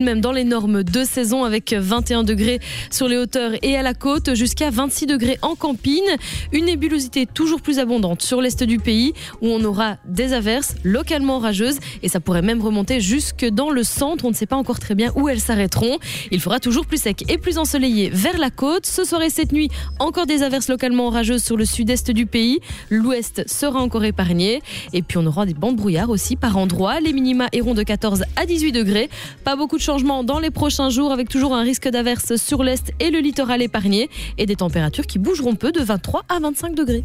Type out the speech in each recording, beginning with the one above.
même dans les normes de saison avec 21 degrés sur les hauteurs et à la côte jusqu'à 26 degrés en campine. Une nébulosité toujours plus abondante sur l'est du pays où on aura des averses localement orageuses et ça pourrait même remonter jusque dans le centre. On ne sait pas encore très bien où elles s'arrêteront. Il fera toujours plus sec et plus ensoleillé vers la côte. Ce soir et cette nuit, encore des averses localement orageuses sur le sud-est du pays. L'ouest sera encore épargné et puis on aura des bancs de brouillard aussi par endroits. Les minima iront de 14 à 18 degrés. Pas beaucoup de changement dans les prochains jours avec toujours un risque d'averse sur l'est et le littoral épargné et des températures qui bougeront peu de 23 à 25 degrés.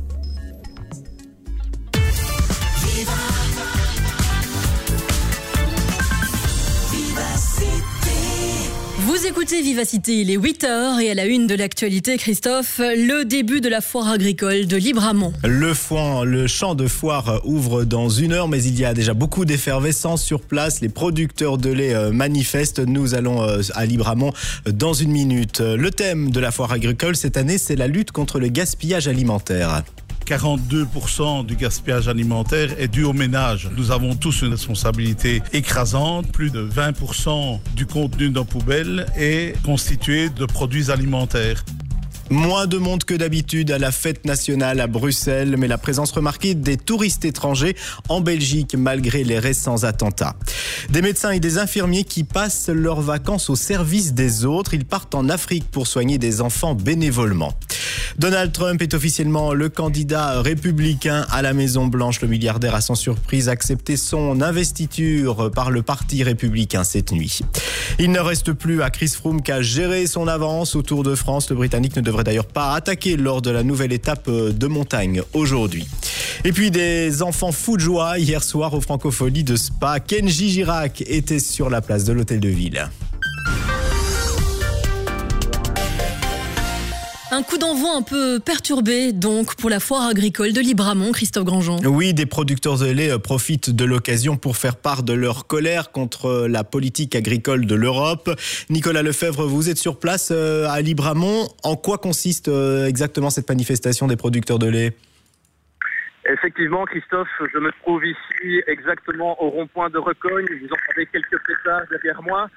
Vous écoutez Vivacité, il est 8h et à la une de l'actualité, Christophe, le début de la foire agricole de Libramont. Le foin, le champ de foire ouvre dans une heure, mais il y a déjà beaucoup d'effervescence sur place. Les producteurs de lait euh, manifestent. Nous allons euh, à Libramont dans une minute. Le thème de la foire agricole cette année, c'est la lutte contre le gaspillage alimentaire. 42% du gaspillage alimentaire est dû au ménage. Nous avons tous une responsabilité écrasante. Plus de 20% du contenu de nos poubelles est constitué de produits alimentaires. Moins de monde que d'habitude à la fête nationale à Bruxelles, mais la présence remarquée des touristes étrangers en Belgique malgré les récents attentats. Des médecins et des infirmiers qui passent leurs vacances au service des autres. Ils partent en Afrique pour soigner des enfants bénévolement. Donald Trump est officiellement le candidat républicain à la Maison Blanche. Le milliardaire a sans surprise accepté son investiture par le Parti républicain cette nuit. Il ne reste plus à Chris Froome qu'à gérer son avance au Tour de France. Le Britannique ne devrait d'ailleurs pas attaquer lors de la nouvelle étape de montagne aujourd'hui. Et puis des enfants fous de joie hier soir au Francophonie de Spa. Kenji Girac était sur la place de l'hôtel de ville. Un coup d'envoi un peu perturbé donc pour la foire agricole de Libramont, Christophe Grandjean. Oui, des producteurs de lait euh, profitent de l'occasion pour faire part de leur colère contre la politique agricole de l'Europe. Nicolas Lefebvre, vous êtes sur place euh, à Libramont. En quoi consiste euh, exactement cette manifestation des producteurs de lait? Effectivement, Christophe, je me trouve ici exactement au rond-point de Recogne. Vous entendez quelques pétards derrière moi.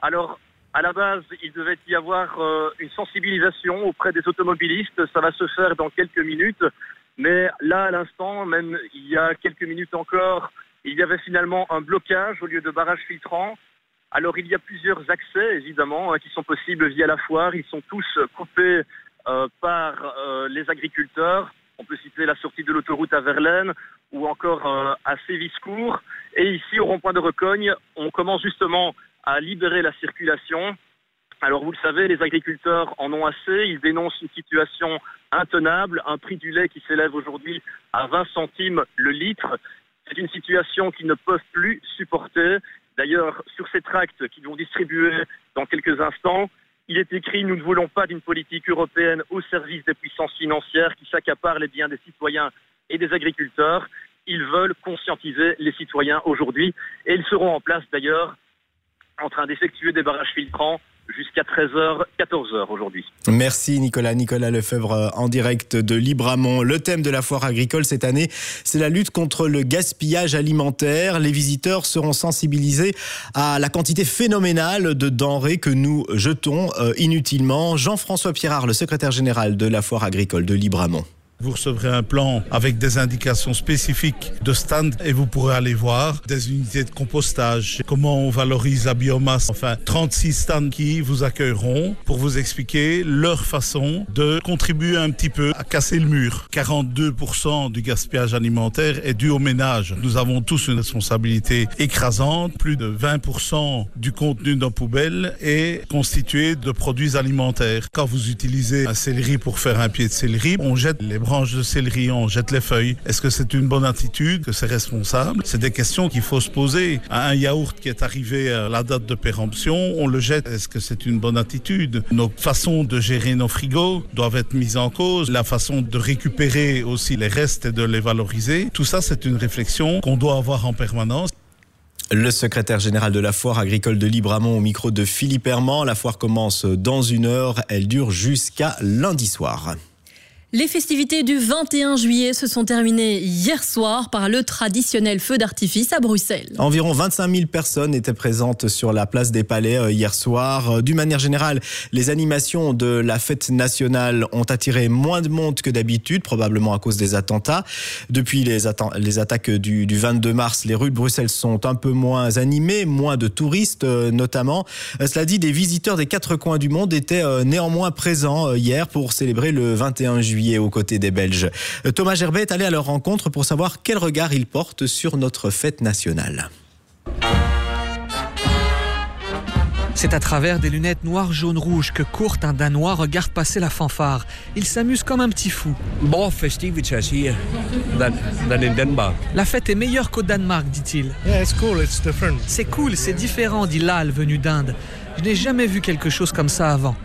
Alors, à la base, il devait y avoir euh, une sensibilisation auprès des automobilistes. Ça va se faire dans quelques minutes. Mais là, à l'instant, même il y a quelques minutes encore, il y avait finalement un blocage au lieu de barrage filtrant. Alors, il y a plusieurs accès, évidemment, hein, qui sont possibles via la foire. Ils sont tous coupés euh, par euh, les agriculteurs. On peut citer la sortie de l'autoroute à Verlaine ou encore à Séviscourt. Et ici, au rond-point de Recogne, on commence justement à libérer la circulation. Alors vous le savez, les agriculteurs en ont assez, ils dénoncent une situation intenable, un prix du lait qui s'élève aujourd'hui à 20 centimes le litre. C'est une situation qu'ils ne peuvent plus supporter. D'ailleurs, sur ces tracts qu'ils vont distribuer dans quelques instants, il est écrit Nous ne voulons pas d'une politique européenne au service des puissances financières qui s'accaparent les biens des citoyens et des agriculteurs. Ils veulent conscientiser les citoyens aujourd'hui et ils seront en place d'ailleurs en train d'effectuer des barrages filtrants jusqu'à 13h, 14h aujourd'hui. Merci Nicolas. Nicolas Lefebvre euh, en direct de Libramont. Le thème de la foire agricole cette année, c'est la lutte contre le gaspillage alimentaire. Les visiteurs seront sensibilisés à la quantité phénoménale de denrées que nous jetons euh, inutilement. Jean-François Pierrard, le secrétaire général de la foire agricole de Libramont. Vous recevrez un plan avec des indications spécifiques de stand et vous pourrez aller voir des unités de compostage, comment on valorise la biomasse. Enfin, 36 stands qui vous accueilleront pour vous expliquer leur façon de contribuer un petit peu à casser le mur. 42% du gaspillage alimentaire est dû au ménage. Nous avons tous une responsabilité écrasante. Plus de 20% du contenu de nos poubelles est constitué de produits alimentaires. Quand vous utilisez un céleri pour faire un pied de céleri, on jette les branches de céleri, on jette les feuilles. Est-ce que c'est une bonne attitude, que c'est responsable C'est des questions qu'il faut se poser. Un yaourt qui est arrivé à la date de péremption, on le jette. Est-ce que c'est une bonne attitude? Nos façons de gérer nos frigos doivent être mises en cause. La façon de récupérer aussi les restes et de les valoriser. Tout ça, c'est une réflexion qu'on doit avoir en permanence. Le secrétaire général de la foire agricole de Libramont au micro de Philippe Herman. La foire commence dans une heure. Elle dure jusqu'à lundi soir. Les festivités du 21 juillet se sont terminées hier soir par le traditionnel feu d'artifice à Bruxelles. Environ 25 000 personnes étaient présentes sur la place des Palais euh, hier soir. Euh, d'une manière générale, les animations de la fête nationale ont attiré moins de monde que d'habitude, probablement à cause des attentats. Depuis les, attaques du, du, 22 mars, les rues de Bruxelles sont un peu moins animées, moins de touristes euh, notamment. Cela dit, des visiteurs des quatre coins du monde étaient néanmoins présents hier pour célébrer le 21 juillet aux côtés des Belges. Thomas Gerbet est allé à leur rencontre pour savoir quel regard ils portent sur notre fête nationale. C'est à travers des lunettes noires, jaune, rouge que Kurt, un Danois, regarde passer la fanfare. Il s'amuse comme un petit fou. La fête est meilleure qu'au Danemark, dit-il. C'est cool, c'est différent, dit Lal, venu d'Inde. Je n'ai jamais vu quelque chose comme ça avant.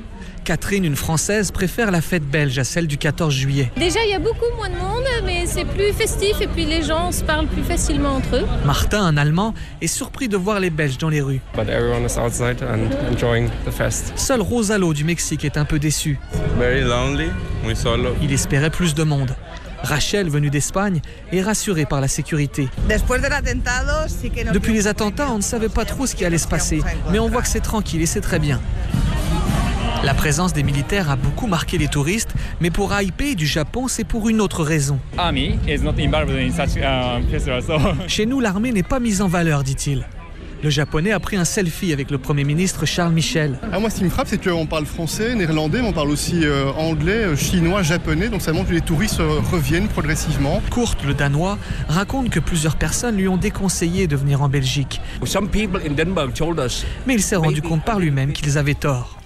Catherine, une Française, préfère la fête belge à celle du 14 juillet. Déjà, il y a beaucoup moins de monde, mais c'est plus festif et puis les gens se parlent plus facilement entre eux. Martin, un Allemand, est surpris de voir les Belges dans les rues. Seul Rosalo du Mexique est un peu déçu. Il espérait plus de monde. Rachel, venue d'Espagne, est rassurée par la sécurité. Depuis les attentats, on ne savait pas trop ce qui allait se passer, mais on voit que c'est tranquille et c'est très bien. La présence des militaires a beaucoup marqué les touristes, mais pour AIP du Japon, c'est pour une autre raison. Chez nous, l'armée n'est pas mise en valeur, dit-il. Le japonais a pris un selfie avec le Premier ministre Charles Michel. Ah, moi, ce qui me frappe, c'est qu'on parle français, néerlandais, mais on parle aussi euh, anglais, euh, chinois, japonais, donc ça montre que les touristes euh, reviennent progressivement. Kurt, le Danois, raconte que plusieurs personnes lui ont déconseillé de venir en Belgique. Mais il s'est rendu compte par lui-même qu'ils avaient tort.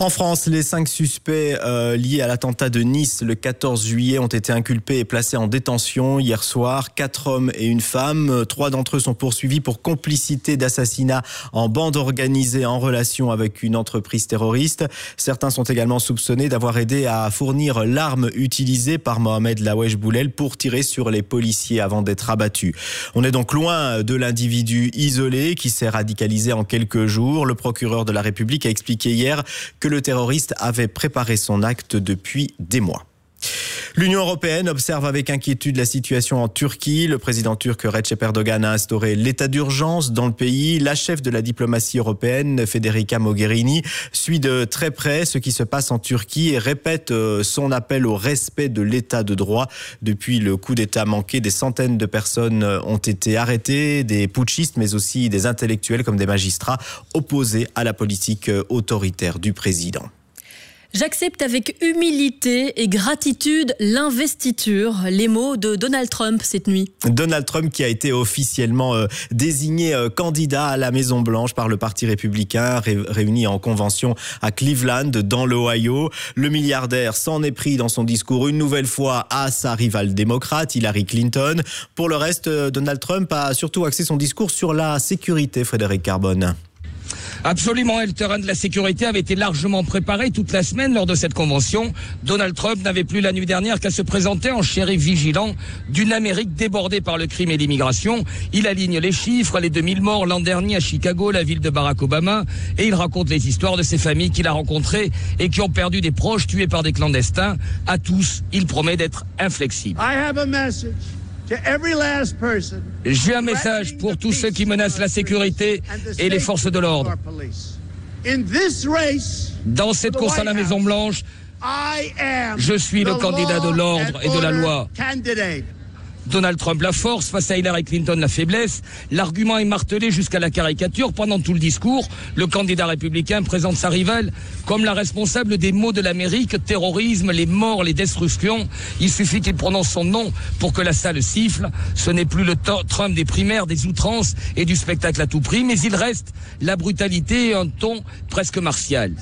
En France, les cinq suspects euh, liés à l'attentat de Nice le 14 juillet ont été inculpés et placés en détention hier soir. Quatre hommes et une femme. Trois d'entre eux sont poursuivis pour complicité d'assassinat en bande organisée en relation avec une entreprise terroriste. Certains sont également soupçonnés d'avoir aidé à fournir l'arme utilisée par Mohamed Lawesh Boulel pour tirer sur les policiers avant d'être abattu. On est donc loin de l'individu isolé qui s'est radicalisé en quelques jours. Le procureur de la République a expliqué hier que le terroriste avait préparé son acte depuis des mois. L'Union européenne observe avec inquiétude la situation en Turquie. Le président turc Recep Erdogan a instauré l'état d'urgence dans le pays. La chef de la diplomatie européenne, Federica Mogherini, suit de très près ce qui se passe en Turquie et répète euh, son appel au respect de l'état de droit. Depuis le coup d'État manqué, des centaines de personnes ont été arrêtées, des putschistes, mais aussi des intellectuels comme des magistrats opposés à la politique autoritaire du président. J'accepte avec humilité et gratitude l'investiture, les mots de Donald Trump cette nuit. Donald Trump qui a été officiellement euh, désigné euh, candidat à la Maison Blanche par le Parti républicain réuni en convention à Cleveland dans l'Ohio. Le milliardaire s'en est pris dans son discours une nouvelle fois à sa rivale démocrate Hillary Clinton. Pour le reste, euh, Donald Trump a surtout axé son discours sur la sécurité, Frédéric Carbone. Absolument, et le terrain de la sécurité avait été largement préparé toute la semaine lors de cette convention. Donald Trump n'avait plus la nuit dernière qu'à se présenter en shérif vigilant d'une Amérique débordée par le crime et l'immigration. Il aligne les chiffres, les 2000 morts l'an dernier à Chicago, la ville de Barack Obama, et il raconte les histoires de ses familles qu'il a rencontrées et qui ont perdu des proches tués par des clandestins. À tous, il promet d'être inflexible. J'ai un message pour tous ceux qui menacent la sécurité et les forces de l'ordre. Dans cette course à la Maison Blanche, je suis le candidat de l'ordre et de la loi. Donald Trump la force, face à Hillary Clinton la faiblesse. L'argument est martelé jusqu'à la caricature. Pendant tout le discours, le candidat républicain présente sa rivale comme la responsable des maux de l'Amérique, terrorisme, les morts, les destructions. Il suffit qu'il prononce son nom pour que la salle siffle. Ce n'est plus le Trump des primaires, des outrances et du spectacle à tout prix, mais il reste la brutalité et un ton presque martial.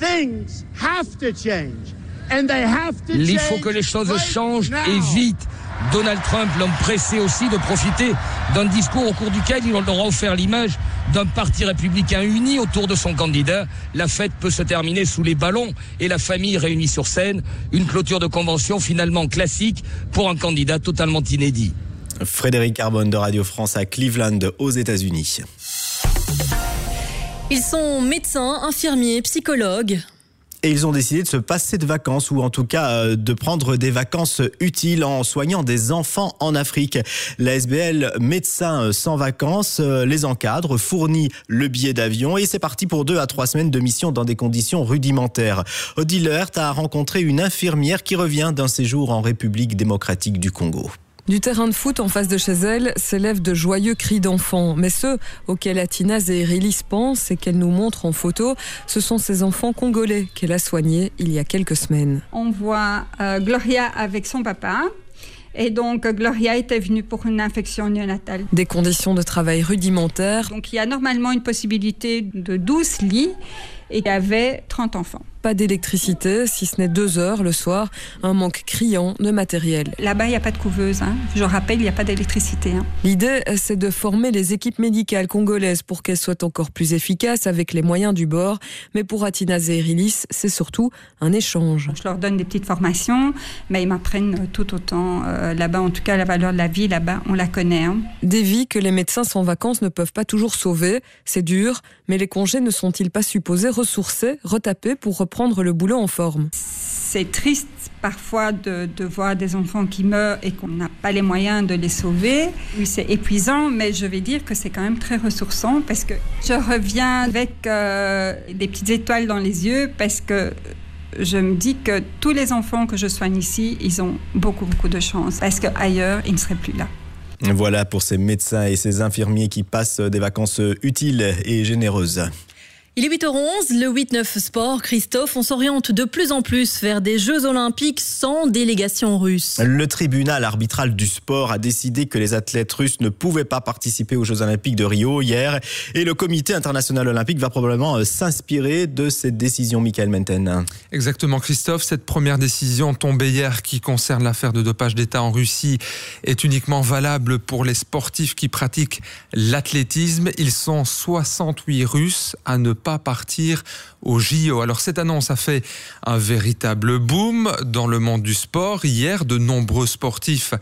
Il faut que les choses changent et vite. Donald Trump, l'homme pressé aussi de profiter d'un discours au cours duquel il aura offert l'image d'un parti républicain uni autour de son candidat. La fête peut se terminer sous les ballons et la famille réunie sur scène. Une clôture de convention finalement classique pour un candidat totalement inédit. Frédéric Carbone de Radio France à Cleveland aux États-Unis. Ils sont médecins, infirmiers, psychologues. Et ils ont décidé de se passer de vacances ou en tout cas euh, de prendre des vacances utiles en soignant des enfants en Afrique. La SBL Médecins sans vacances euh, les encadre, fournit le billet d'avion et c'est parti pour deux à trois semaines de mission dans des conditions rudimentaires. Odile a rencontré une infirmière qui revient d'un séjour en République démocratique du Congo. Du terrain de foot en face de chez elle s'élèvent de joyeux cris d'enfants. Mais ceux auxquels Atina Zehirilis pense et qu'elle nous montre en photo, ce sont ces enfants congolais qu'elle a soignés il y a quelques semaines. On voit euh, Gloria avec son papa. Et donc, Gloria était venue pour une infection néonatale. Des conditions de travail rudimentaires. Donc, il y a normalement une possibilité de 12 lits et il avait 30 enfants pas d'électricité, si ce n'est deux heures le soir, un manque criant de matériel. Là-bas, il n'y a pas de couveuse. Hein. Je rappelle, il n'y a pas d'électricité. Hein. L'idée, c'est de former les équipes médicales congolaises pour qu'elles soient encore plus efficaces avec les moyens du bord. Mais pour Atina Zehrilis, c'est surtout un échange. Je leur donne des petites formations, mais ils m'apprennent tout autant. Euh, là-bas, en tout cas, la valeur de la vie, là-bas, on la connaît. Hein. Des vies que les médecins sans vacances ne peuvent pas toujours sauver. C'est dur, mais les congés ne sont-ils pas supposés ressourcer, retaper pour reprendre prendre le boulot en forme. C'est triste parfois de, voir des enfants qui meurent et qu'on n'a pas les moyens de les sauver. Oui, c'est épuisant, mais je vais dire que c'est quand même très ressourçant parce que je reviens avec euh, des petites étoiles dans les yeux parce que je me dis que tous les enfants que je soigne ici, ils ont beaucoup, beaucoup de chance parce qu'ailleurs, ils ne seraient plus là. Voilà pour ces médecins et ces infirmiers qui passent des vacances utiles et généreuses. Il est 8h11, le 8-9 Sport. Christophe, on s'oriente de plus en plus vers des Jeux Olympiques sans délégation russe. Le tribunal arbitral du sport a décidé que les athlètes russes ne pouvaient pas participer aux Jeux Olympiques de Rio hier. Et le comité international olympique va probablement euh, s'inspirer de cette décision, Michael Menten. Exactement, Christophe. Cette première décision tombée hier qui concerne l'affaire de dopage d'État en Russie est uniquement valable pour les sportifs qui pratiquent l'athlétisme. Ils sont 68 Russes à ne pas partir au JO. Alors cette annonce a fait un véritable boom dans le monde du sport. Hier, de nombreux sportifs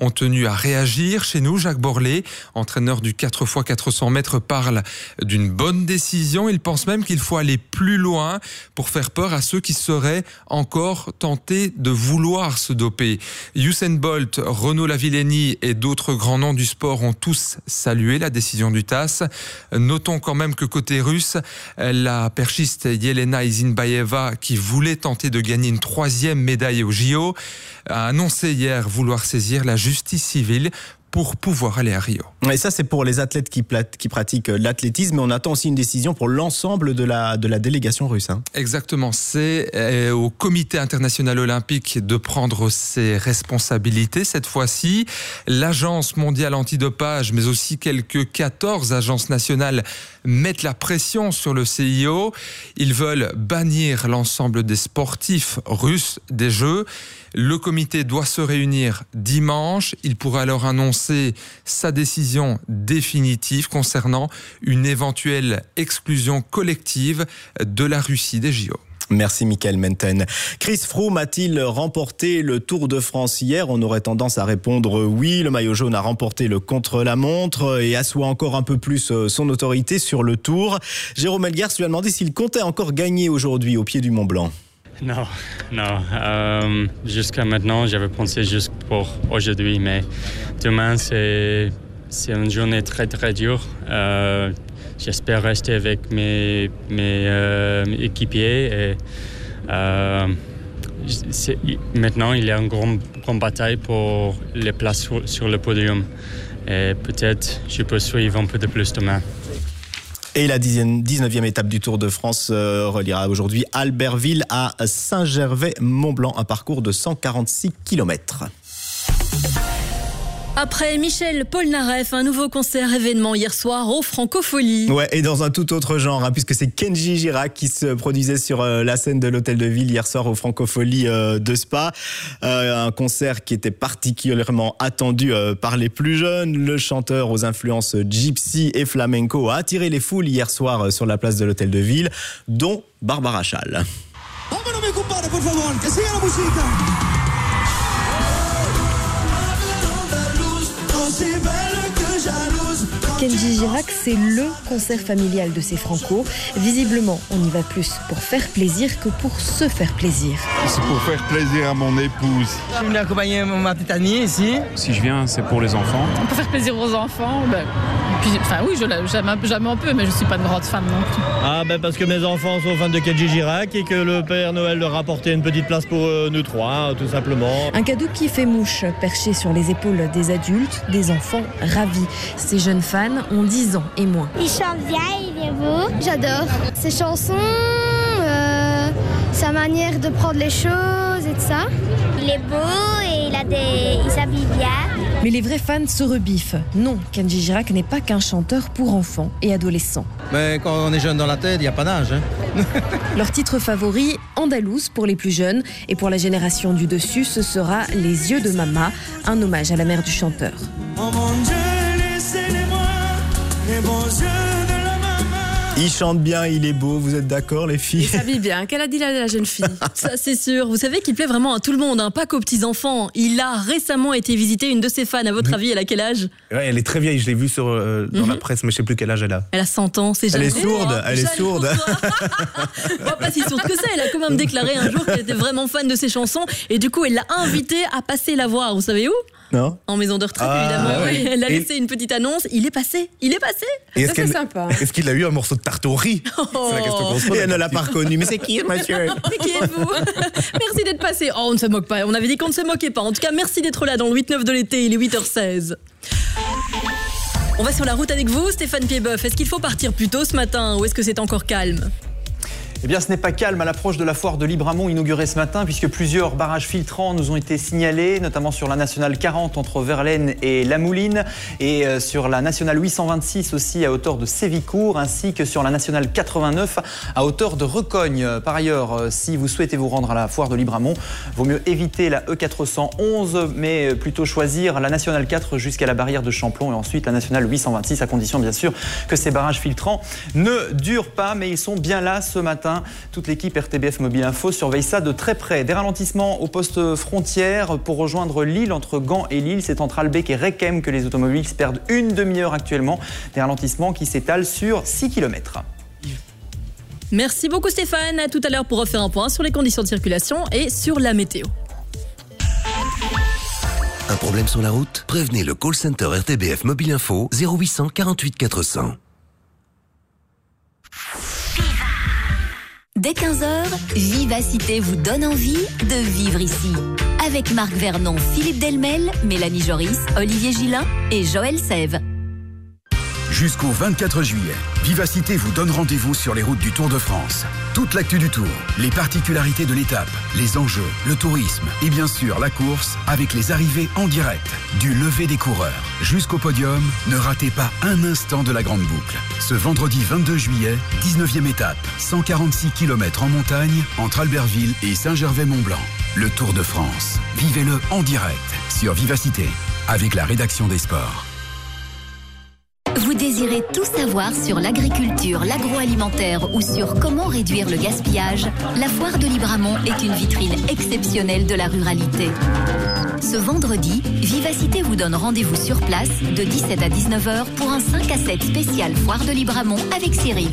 ont tenu à réagir. Chez nous, Jacques Borlé, entraîneur du 4x400 mètres, parle d'une bonne décision. Il pense même qu'il faut aller plus loin pour faire peur à ceux qui seraient encore tentés de vouloir se doper. Usain Bolt, Renaud Lavillenie et d'autres grands noms du sport ont tous salué la décision du TAS. Notons quand même que côté russe, la perchiste Yelena Izinbaeva, qui voulait tenter de gagner une troisième médaille au JO, a annoncé hier vouloir saisir la justice civile pour pouvoir aller à Rio. Et ça, c'est pour les athlètes qui, qui pratiquent l'athlétisme, mais on attend aussi une décision pour l'ensemble de la, de la délégation russe. Hein. Exactement. C'est euh, au Comité international olympique de prendre ses responsabilités cette fois-ci. L'Agence mondiale antidopage, mais aussi quelques 14 agences nationales mettent la pression sur le CIO. Ils veulent bannir l'ensemble des sportifs russes des Jeux. Le comité doit se réunir dimanche. Il pourra alors annoncer sa décision définitive concernant une éventuelle exclusion collective de la Russie des JO. Merci Michael Menten. Chris Froome a-t-il remporté le Tour de France hier? On aurait tendance à répondre oui. Le maillot jaune a remporté le contre-la-montre et assoit encore un peu plus euh, son autorité sur le Tour. Jérôme Elgars lui a demandé s'il comptait encore gagner aujourd'hui au pied du Mont Blanc. Non, non. Euh, jusqu'à maintenant, j'avais pensé juste pour aujourd'hui, mais demain, c'est, c'est une journée très, très dure. Euh, j'espère rester avec mes, mes euh, équipiers. Et, maintenant, il y a une grande, bataille pour les places sur, sur le podium. Et peut-être je peux suivre un peu de plus demain. Et la 19e étape du Tour de France euh, reliera aujourd'hui Albertville à Saint-Gervais-Mont-Blanc, un parcours de 146 km. Après Michel Polnareff, un nouveau concert événement hier soir au Francofolie. Ouais, et dans un tout autre genre, hein, puisque c'est Kenji Girac qui se produisait sur euh, la scène de l'Hôtel de Ville hier soir au Francofolie euh, de Spa. Euh, un concert qui était particulièrement attendu par les plus jeunes. Le chanteur aux influences gypsy et flamenco a attiré les foules hier soir sur la place de l'Hôtel de Ville, dont Barbara Chal. Aussi belle que jalouse. Kenji Girac, c'est LE concert familial de ces Franco. Visiblement, on y va plus pour faire plaisir que pour se faire plaisir. C'est pour faire plaisir à mon épouse. Je suis venu accompagner ma petite amie ici. Si je viens, c'est pour les enfants. Pour faire plaisir aux enfants, ben, puis, enfin oui, j'aime un peu, mais je suis pas une grande fan non plus. Ah ben parce que mes enfants sont fans de Kenji Girac et que le Père Noël leur a apporté une petite place pour euh, nous trois, tout simplement. Un cadeau qui fait mouche, perché sur les épaules des adultes, des enfants ravis. Ces jeunes ont 10 ans et moins. Il chante bien, il est beau. J'adore ses chansons, euh, sa manière de prendre les choses et tout ça. Il est beau et il, a des... il s'habille bien. Mais les vrais fans se rebiffent. Non, Kenji Girac n'est pas qu'un chanteur pour enfants et adolescents. Mais quand on est jeune dans la tête, il n'y a pas d'âge. Hein. Leur titre favori, Andalouse pour les plus jeunes. Et pour la génération du dessus, ce sera Les yeux de Mama, un hommage à la mère du chanteur. Oh mon Dieu, laissez-les-moi, les bons yeux de il chante bien, il est beau, vous êtes d'accord les filles? Il s'habille bien, qu'elle a dit la, jeune fille? Ça c'est sûr, vous savez qu'il plaît vraiment à tout le monde, hein, pas qu'aux petits-enfants. Il a récemment été visiter une de ses fans, à votre avis, elle a quel âge? Ouais, elle est très vieille, je l'ai vue sur, euh, dans la mhm. presse, mais je sais plus quel âge elle a. Elle a 100 ans, c'est Elle est sourde, elle est sourde. bon, pas si sourde que ça, elle a quand même déclaré un jour qu'elle était vraiment fan de ses chansons, et du coup elle l'a invité à passer la voir, vous savez où? Non En maison de retraite, ah, évidemment. Elle a laissé une petite annonce. Il est passé. Il est passé. est c'est sympa. Est-ce qu'il a eu un morceau de tarte au riz oh. C'est la question qu'on se pose. Et elle ne l'a pas reconnu. Mais c'est qui, monsieur Mais qui êtes-vous Merci d'être passé. Oh, on ne se moque pas. On avait dit qu'on ne se moquait pas. En tout cas, merci d'être là dans le 8-9 de l'été. Il est 8h16. On va sur la route avec vous, Stéphane Piedboeuf. Est-ce qu'il faut partir plus tôt ce matin ou est-ce que c'est encore calme? Eh bien, ce n'est pas calme à l'approche de la foire de Libramont inaugurée ce matin, puisque plusieurs barrages filtrants nous ont été signalés, notamment sur la nationale 40 entre Verlaine et La Mouline, et euh, sur la nationale 826 aussi à hauteur de Sévicourt, ainsi que sur la nationale 89 à hauteur de Recogne. Par ailleurs, euh, si vous souhaitez vous rendre à la foire de Libramont, vaut mieux éviter la E411, mais plutôt choisir la nationale 4 jusqu'à la barrière de Champlon et ensuite la nationale 826, à condition bien sûr que ces barrages filtrants ne durent pas, mais ils sont bien là ce matin toute l'équipe RTBF Mobile Info surveille ça de très près. Des ralentissements au poste frontière pour rejoindre Lille entre Gand et Lille. C'est entre Albec et Requem que les automobilistes perdent une demi-heure actuellement. Des ralentissements qui s'étalent sur 6 km. Merci beaucoup Stéphane. À tout à l'heure pour refaire un point sur les conditions de circulation et sur la météo. Un problème sur la route? Prévenez le call center RTBF Mobile Info 0800 48 400. Dès 15h, Vivacité vous donne envie de vivre ici. Avec Marc Vernon, Philippe Delmel, Mélanie Joris, Olivier Gillin et Joël Sève. Jusqu'au 24 juillet, Vivacité vous donne rendez-vous sur les routes du Tour de France. Toute l'actu du Tour, les particularités de l'étape, les enjeux, le tourisme et bien sûr la course avec les arrivées en direct. Du lever des coureurs jusqu'au podium, ne ratez pas un instant de la grande boucle. Ce vendredi 22 juillet, 19e étape, 146 km en montagne entre Albertville et Saint-Gervais-Mont-Blanc. Le Tour de France. Vivez-le en direct sur Vivacité avec la rédaction des sports. Vous désirez tout savoir sur l'agriculture, l'agroalimentaire ou sur comment réduire le gaspillage La foire de Libramont est une vitrine exceptionnelle de la ruralité. Ce vendredi, Vivacité vous donne rendez-vous sur place de 17 à 19h pour un 5 à 7 spécial foire de Libramont avec Cyril.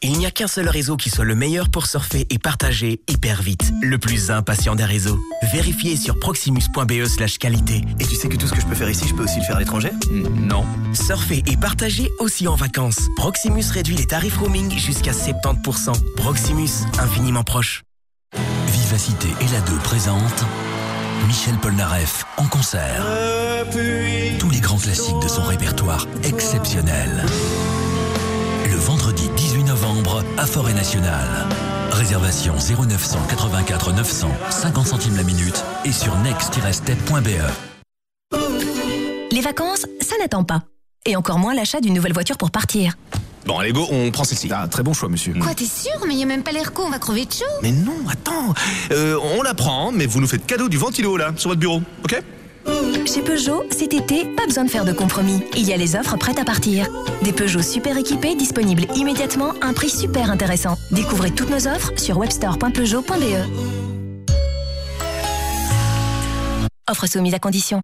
Il n'y a qu'un seul réseau qui soit le meilleur pour surfer et partager hyper vite. Le plus impatient des réseaux. Vérifiez sur proximus.be slash qualité. Et tu sais que tout ce que je peux faire ici, je peux aussi le faire à l'étranger? Non. Surfer et partager aussi en vacances. Proximus réduit les tarifs roaming jusqu'à 70%. Proximus, infiniment proche. Vivacité et la 2 présente Michel Polnareff en concert. Tous les grands classiques de son répertoire exceptionnel vendredi 18 novembre à Forêt Nationale. Réservation 0984 900, 50 centimes la minute et sur next-step.be. Les vacances, ça n'attend pas. Et encore moins l'achat d'une nouvelle voiture pour partir. Bon, allez, go, on prend celle-ci. Ah, très bon choix, monsieur. Quoi, t'es sûr Mais il a même pas l'air con, on va crever de chaud. Mais non, attends. Euh, on la prend, mais vous nous faites cadeau du ventilo, là, sur votre bureau, ok? Chez Peugeot, cet été, pas besoin de faire de compromis. Il y a les offres prêtes à partir. Des Peugeot super équipés disponibles immédiatement à un prix super intéressant. Découvrez toutes nos offres sur webstore.peugeot.be. Offre soumise à condition.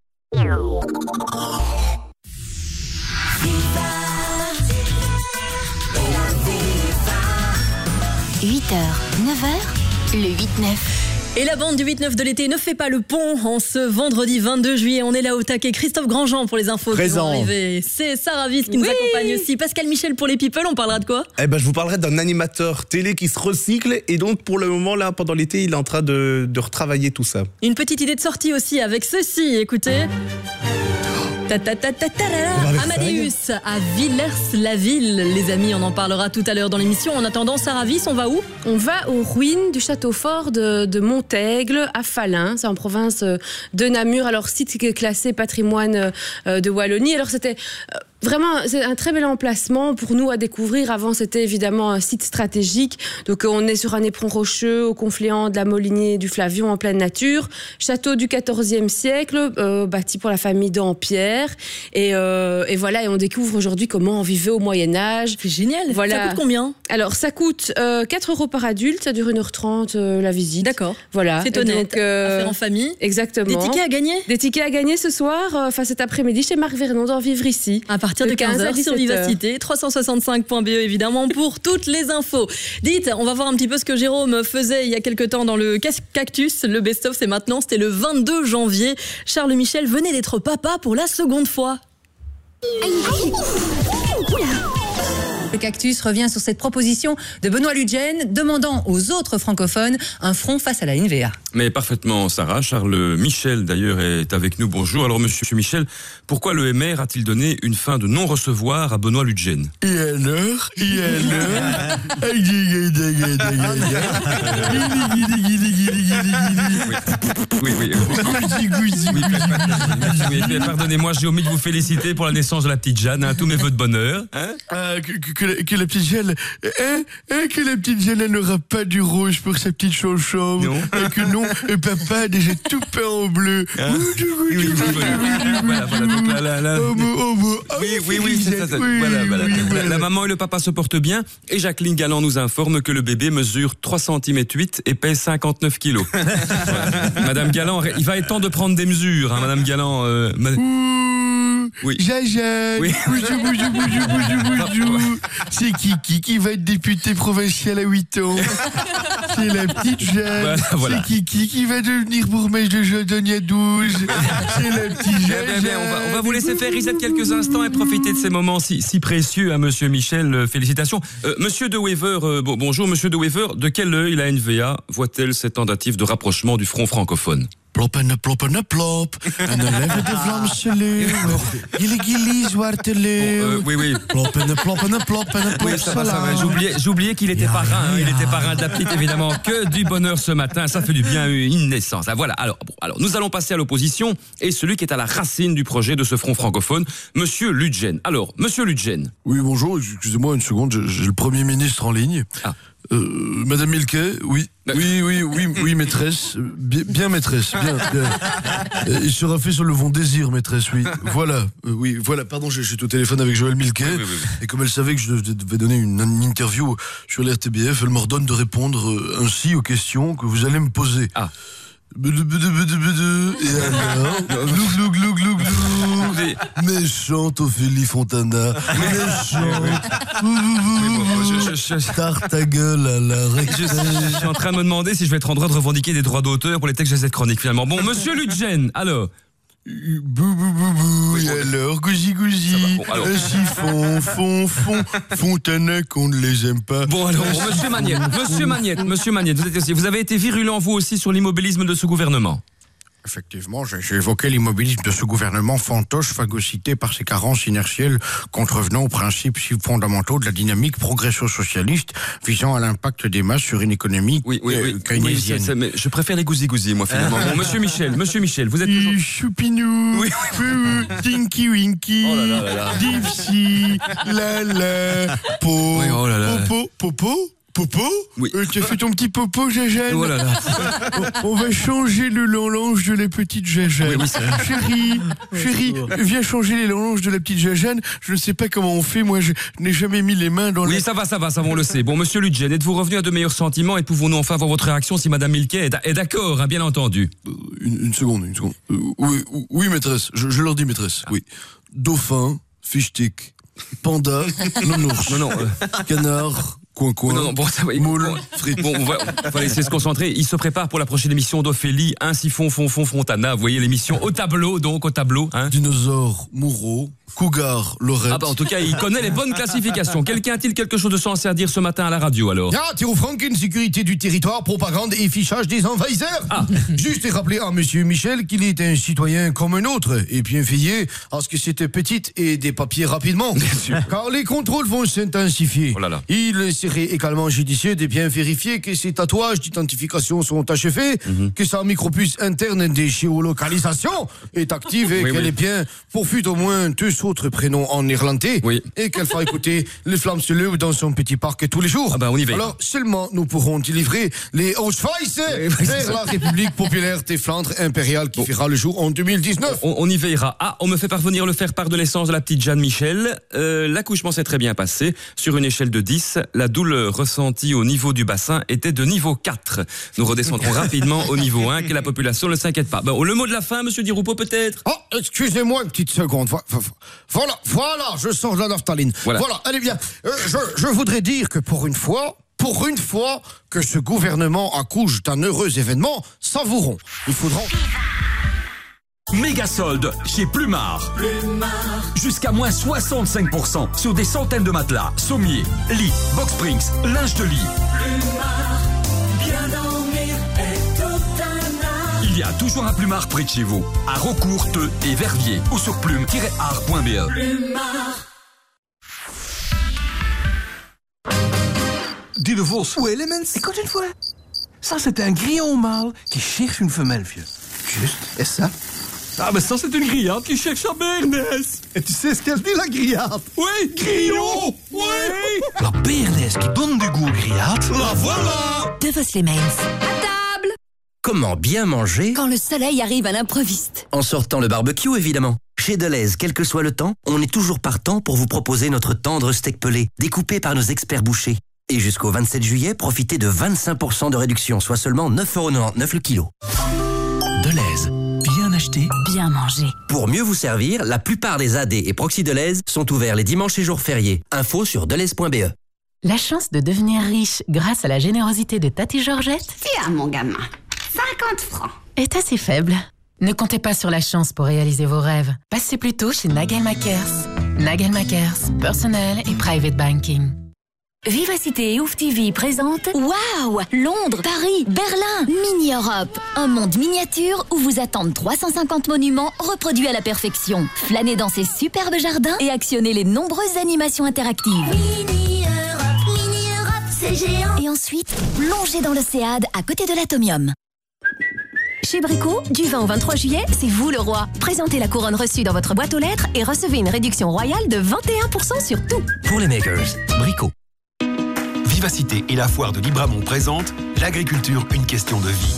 8h, 9h, le 8-9. Et la bande du 8-9 de l'été ne fait pas le pont en ce vendredi 22 juillet. On est là au taquet. Christophe Grandjean pour les infos qui Présent. vont arriver. C'est Sarah Viss qui nous accompagne aussi. Pascal Michel pour les people. On parlera de quoi? Eh ben, je vous parlerai d'un animateur télé qui se recycle et donc pour le moment là, pendant l'été, il est en train de, de retravailler tout ça. Une petite idée de sortie aussi avec ceci. Écoutez. Ta Amadeus à Villers-la-Ville, les amis, on en parlera tout à l'heure dans l'émission. En attendant, Sarah Viss, on va où? On va aux ruines du château fort de, de Montaigle à Falin, c'est en province euh, de Namur. Alors site classé patrimoine euh, de Wallonie. Alors c'était euh, Vraiment, c'est un très bel emplacement pour nous à découvrir. Avant, c'était évidemment un site stratégique. Donc, euh, on est sur un éperon rocheux au confluent de la Molinier et du Flavion en pleine nature. Château du XIVe siècle, euh, bâti pour la famille d'Ampierre. Et, euh, et voilà, et on découvre aujourd'hui comment on vivait au Moyen-Âge. C'est génial. Voilà. Ça coûte combien? Alors, ça coûte euh, 4 euros par adulte. Ça dure 1h30 euh, la visite. D'accord. Voilà. C'est honnête. donc, À faire en famille. Exactement. Des tickets à gagner? Des tickets à gagner ce soir, enfin cet après-midi chez Marc Vernon d'en vivre ici. À partir de 15h 15 à sur 17 Vivacité, 365.be évidemment pour toutes les infos. Dites, on va voir un petit peu ce que Jérôme faisait il y a quelques temps dans le Cactus. Le best-of, c'est maintenant, c'était le 22 janvier. Charles Michel venait d'être papa pour la seconde fois. Le cactus revient sur cette proposition de Benoît Ludgen demandant aux autres francophones un front face à la NVA. Mais parfaitement, Sarah. Charles Michel, d'ailleurs, est avec nous. Bonjour. Alors, monsieur Michel, pourquoi le MR a-t-il donné une fin de non-recevoir à Benoît Ludgen Et alors Et alors Oui, oui. Oui, oui, Pardonnez-moi, j'ai omis de vous féliciter pour la naissance de la petite Jeanne. hein. tous mes voeux de bonheur. Hein Ah, que, la, petite Jeanne, hein, hein, que la petite Jeanne, elle n'aura pas du rouge pour sa petite chanchon. Non. Et que non, et papa a déjà tout peint en bleu. Hein Oui, oui, voilà. Voilà, voilà, donc là, là, là. Oh, mon- oh, mon- oh, Oui, ma oui, oui, c'est ça. ça. Oui, voilà, voilà. oui, La- voilà. La, maman et le papa se portent bien et Jacqueline Galland nous informe que le bébé mesure 3 cm 8 et pèse 59 kilos. Voilà. Madame Galland, il va être temps de prendre des mesures, hein, Madame Galland. euh, ma- Oui. Jaja, Oui. bonjour, bonjour, bonjour, bonjour, bonjour. C'est Kiki qui va être député provincial à 8 ans. C'est la petite Jeanne. Voilà, voilà. C'est Kiki qui va devenir bourgmestre de Jodogne à 12. C'est la petite Bien, Jeanne. bien, bien, on, va, on va vous laisser faire Isette quelques instants et profiter de ces moments si, si précieux à Monsieur Michel. Euh, félicitations. Euh, Monsieur De Wever, euh, bon, bonjour Monsieur De Wever. De quel œil la NVA voit-elle cette tentative de rapprochement du front francophone? Plopene, plopene, plop. En de lèvre de Vlaamse leeuw. Gilly, gilly, zwarte leeuw. Euh, oui, oui. Plopene, plopene, plopene, plop. Oui, ça va, ça va. J'oubliais, j'oubliais qu'il était parrain. hein. Il était parrain de la petite, évidemment. Que du bonheur ce matin. Ça fait du bien, une naissance. Ah, voilà. Alors, bon, alors, nous allons passer à l'opposition et celui qui est à la racine du projet de ce front francophone, Monsieur Ludgen. Alors, Monsieur Ludgen. Oui, bonjour, excusez-moi une seconde, j'ai- j'ai le Premier ministre en ligne. Euh, Madame Milquet, oui, oui, oui, oui, oui, maîtresse, bien, bien maîtresse, bien, bien. Il sera fait sur le vent désir, maîtresse, oui. Voilà, euh, oui, voilà, pardon, je je suis au téléphone avec Joël Milquet, et comme elle savait que je devais- devais donner une, une interview sur l'RTBF, elle m'ordonne de répondre euh, ainsi aux questions que vous allez me poser. Ah. Et alors Glou, glou, glou, glou, glou. Méchante Ophélie Fontana. Méchante. Tarte ta gueule à la Je, je suis en train de me demander si je vais être en droit de revendiquer des droits d'auteur pour les textes de cette chronique finalement. Bon, Monsieur Ludgen, alors. Bou, bou, bou, bou. Et alors, gousi, gousi. bon, alors. Siphon, fond, fond. Fontana qu'on ne les aime pas. Bon alors, Monsieur Magnette, Monsieur Magnette, Monsieur Magnette, vous, êtes aussi- vous avez été virulent vous aussi sur l'immobilisme de ce gouvernement. Effectivement, j'ai évoqué l'immobilisme de ce gouvernement fantoche phagocyté par ses carences inertielles contrevenant aux principes si fondamentaux de la dynamique progresso-socialiste visant à l'impact des masses sur une économie Oui, oui, euh, oui. keynésienne. Oui, mais je préfère les gousi-gousi, moi, finalement. Bon, monsieur Michel, monsieur Michel, vous êtes toujours... Choupinou, Oui, Tinky Winky, Oh là là. Dipsy, Po, Oui, oh là là. Popo, Popo, Popo Oui. Euh, Tu as fait ton petit popo, Jajane Oh là là. on, on va changer le lange de la petite Jajane. Oui, oui, c'est- chérie, chérie, viens changer les langes de la petite Jajane. Je ne sais pas comment on fait, moi je n'ai jamais mis les mains dans Oui, la... ça va, ça va, ça va, on le sait. Bon, monsieur Ludgen, êtes-vous revenu à de meilleurs sentiments et pouvons-nous enfin avoir votre réaction si madame Milquet est d'a- est d'accord, hein, bien entendu? Une, une seconde, une seconde. Euh, oui, oui, maîtresse, je, je leur dis maîtresse, oui. Dauphin, fichtic, panda, nounours, Non, non, euh, canard, coin-coin, non, non, bon, ça va. moule, frites. Bon, on va, on va laisser se concentrer. Il se prépare pour la prochaine émission d'Ophélie, un siphon, fond, fond, Fontana. Vous voyez l'émission au tableau, donc au tableau, hein dinosaure, moureau, cougar, lorette. Ah bah en tout cas, il connaît les bonnes classifications. Quelqu'un a-t-il quelque chose de sensé à dire ce matin à la radio alors? Ah, Thierry Franken, sécurité du territoire, propagande et fichage des envahisseurs. Ah. Juste rappeler à Monsieur Michel qu'il est un citoyen comme un autre et bien veiller à ce que c'était petite et des papiers rapidement. Car les contrôles vont s'intensifier. Oh là là. Il serait également judicieux de bien vérifier que ces tatouages d'identification sont achevés, Mhm. que sa micropuce interne des géolocalisations est active et Oui, qu'elle oui. est bien pourfut au moins deux autres prénoms en néerlandais Oui. et qu'elle fera écouter les flammes lèvent dans son petit parc tous les jours. Ah bah, on y veille. Alors seulement nous pourrons délivrer les Auschwitz vers la République populaire des Flandres impériale qui fera le jour en 2019. on, on y veillera. Ah, on me fait parvenir le faire-part de l'essence de la petite Jeanne Michel. Euh, L'accouchement s'est très bien passé. Sur une échelle de 10, la douleur ressentie au niveau du bassin était de niveau 4. Nous redescendrons rapidement au niveau 1, que la population ne s'inquiète pas. Bon, le mot de la fin, monsieur Diroupeau, peut-être? Oh, excusez-moi une petite seconde. Vo- vo- Voilà, voilà, je sors de la naphtaline. Voilà. Voilà, allez bien. Euh, je, je voudrais dire que pour une fois, pour une fois que ce gouvernement accouche d'un heureux événement, savourons. Il faudra... Méga solde chez Plumard. Jusqu'à moins 65% sur des centaines de matelas, sommiers, lits, box springs, linge de lit. Il y a toujours un Plumard près de chez vous, à Rocourt, Teux et Verviers, ou sur plume-art.be. Dis de Vos. Où Elements Écoute une fois. Ça, c'est un grillon mâle qui cherche une femelle, vieux. Juste. Et ça? Ah, mais ça, c'est une grillade qui cherche sa bernaise. Et tu sais ce qu'elle dit, la grillade? Oui, grillon Oui La bernaise qui donne du goût aux grillades. La voilà De Vos les Mains. À table Comment bien manger? Quand le soleil arrive à l'improviste. En sortant le barbecue, évidemment. Chez Deleuze, quel que soit le temps, on est toujours partant pour vous proposer notre tendre steak pelé, découpé par nos experts bouchers. Et jusqu'au 27 juillet, profitez de 25% de réduction, soit seulement 9,99€ le kilo. Deleuze, bien mangé. Pour mieux vous servir, la plupart des AD et proxy Deleuze sont ouverts les dimanches et jours fériés. Info sur deleuze.be. La chance de devenir riche grâce à la générosité de Tati Georgette Tiens, mon gamin, 50 francs. est assez faible. Ne comptez pas sur la chance pour réaliser vos rêves. Passez plutôt chez Nagel Makers. Nagel Makers, personnel et private banking. Vivacité et Ouf TV présente Waouh Londres, Paris, Berlin, Mini Europe. Un monde miniature où vous attendent 350 monuments reproduits à la perfection. Flânez dans ces superbes jardins et actionnez les nombreuses animations interactives. Mini Europe, Mini Europe, c'est géant. Et ensuite, plongez dans l'Océade à côté de l'Atomium. Chez Brico, du 20 au 23 juillet, c'est vous le roi. Présentez la couronne reçue dans votre boîte aux lettres et recevez une réduction royale de 21% sur tout. Pour les makers, Brico. Vivacité et la foire de Libramont présentent L'agriculture, une question de vie.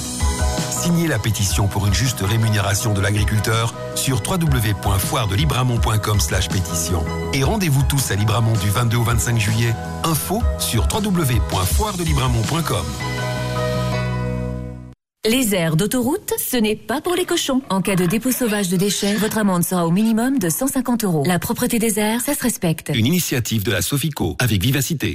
Signez la pétition pour une juste rémunération de l'agriculteur sur www.foiredelibramont.com pétition. Et rendez-vous tous à Libramont du 22 au 25 juillet. Info sur www.foiredelibramont.com. Les aires d'autoroute, ce n'est pas pour les cochons. En cas de dépôt sauvage de déchets, votre amende sera au minimum de 150 euros. La propreté des airs, ça se respecte. Une initiative de la Sofico avec Vivacité.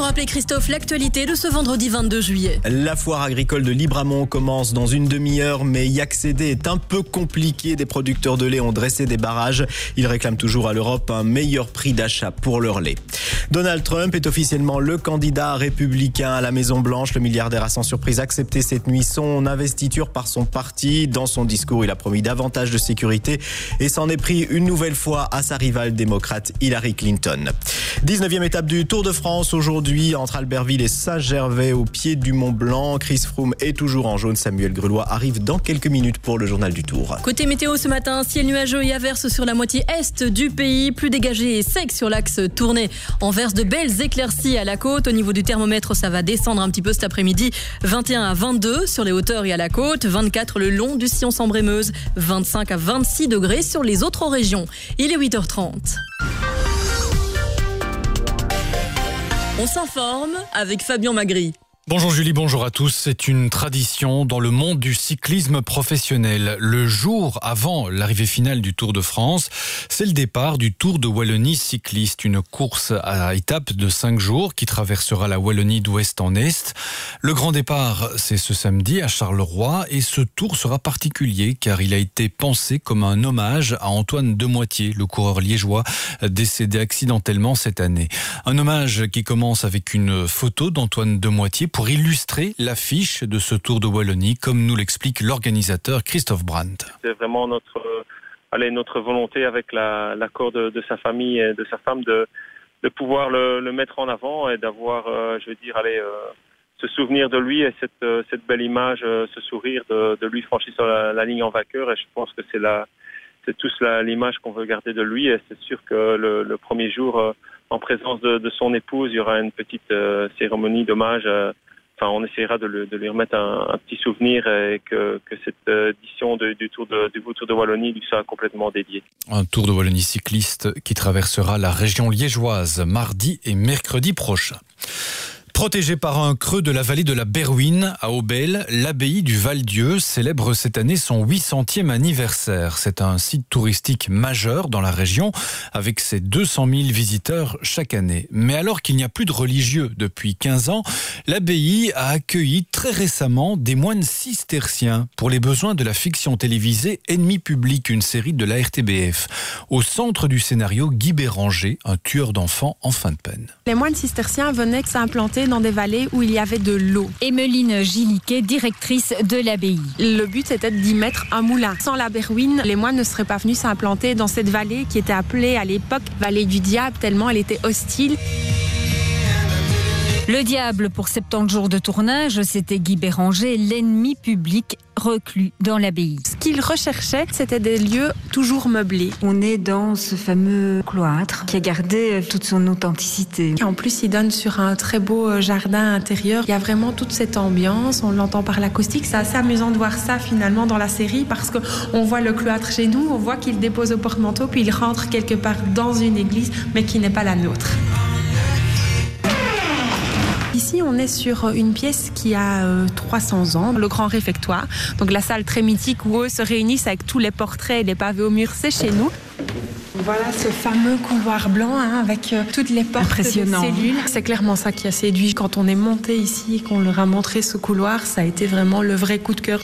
nous rappeler, Christophe, l'actualité de ce vendredi 22 juillet La foire agricole de Libramont commence dans une demi-heure, mais y accéder est un peu compliqué. Des producteurs de lait ont dressé des barrages. Ils réclament toujours à l'Europe un meilleur prix d'achat pour leur lait. Donald Trump est officiellement le candidat républicain à la Maison-Blanche. Le milliardaire a sans surprise accepté cette nuit son investiture par son parti. Dans son discours, il a promis davantage de sécurité et s'en est pris une nouvelle fois à sa rivale démocrate Hillary Clinton. 19e étape du Tour de France aujourd'hui entre Albertville et Saint-Gervais au pied du Mont Blanc. Chris Froome est toujours en jaune. Samuel Grelois arrive dans quelques minutes pour le journal du Tour. Côté météo ce matin, ciel nuageux et averse sur la moitié est du pays, plus dégagé et sec sur l'axe tourné. En verse de belles éclaircies à la côte. Au niveau du thermomètre, ça va descendre un petit peu cet après-midi. 21 à 22 sur les hauteurs et à la côte, 24 le long du sillon Sambre-Meuse, 25 à 26 degrés sur les autres régions. Il est 8h30. On s'informe avec Fabien Magri. Bonjour Julie, bonjour à tous. C'est une tradition dans le monde du cyclisme professionnel. Le jour avant l'arrivée finale du Tour de France, c'est le départ du Tour de Wallonie cycliste, une course à étapes de cinq jours qui traversera la Wallonie d'ouest en est. Le grand départ, c'est ce samedi à Charleroi et ce tour sera particulier car il a été pensé comme un hommage à Antoine Demoitier, le coureur liégeois décédé accidentellement cette année. Un hommage qui commence avec une photo d'Antoine Demoitier pour illustrer l'affiche de ce Tour de Wallonie, comme nous l'explique l'organisateur Christophe Brandt. C'est vraiment notre, euh, allez, notre volonté avec l'accord de, sa famille et de sa femme de, pouvoir le, mettre en avant et d'avoir, euh, je veux dire, allez, euh, ce souvenir de lui et cette, euh, belle image, ce sourire de, lui franchi sur la, ligne en vainqueur. Et je pense que c'est la, c'est tous l'image qu'on veut garder de lui. Et c'est sûr que le, premier jour, en présence de, son épouse, il y aura une petite cérémonie d'hommage enfin, on essaiera de, lui remettre un, petit souvenir et que, que cette édition de, du, tour de, du Tour de Wallonie lui soit complètement dédiée. Un Tour de Wallonie cycliste qui traversera la région liégeoise mardi et mercredi prochain. Protégée par un creux de la vallée de la Berwine à Aubel, l'abbaye du Val-Dieu célèbre cette année son 800e anniversaire. C'est un site touristique majeur dans la région avec ses 200 000 visiteurs chaque année. Mais alors qu'il n'y a plus de religieux depuis 15 ans, l'abbaye a accueilli très récemment des moines cisterciens pour les besoins de la fiction télévisée Ennemi public, une série de la RTBF. Au centre du scénario, Guy Béranger, un tueur d'enfants en fin de peine. Les moines cisterciens venaient s'implanter dans des vallées où il y avait de l'eau. Emeline Gilliquet, directrice de l'abbaye. Le but c'était d'y mettre un moulin. Sans la Berwine, les moines ne seraient pas venus s'implanter dans cette vallée qui était appelée à l'époque vallée du diable tellement elle était hostile. Le diable pour 70 jours de tournage, c'était Guy Béranger, l'ennemi public reclus dans l'abbaye. Ce qu'il recherchait, c'était des lieux toujours meublés. On est dans ce fameux cloître qui a gardé toute son authenticité. En plus, il donne sur un très beau jardin intérieur. Il y a vraiment toute cette ambiance, on l'entend par l'acoustique. C'est assez amusant de voir ça finalement dans la série parce qu'on voit le cloître chez nous, on voit qu'il dépose au porte-manteau, puis il rentre quelque part dans une église, mais qui n'est pas la nôtre. Ici, on est sur une pièce qui a euh, 300 ans, le grand réfectoire. Donc la salle très mythique où eux se réunissent avec tous les portraits et les pavés au mur, c'est chez nous. Voilà ce fameux couloir blanc hein, avec euh, toutes les portes de cellules. C'est clairement ça qui a séduit. Quand on est monté ici et qu'on leur a montré ce couloir, ça a été vraiment le vrai coup de cœur.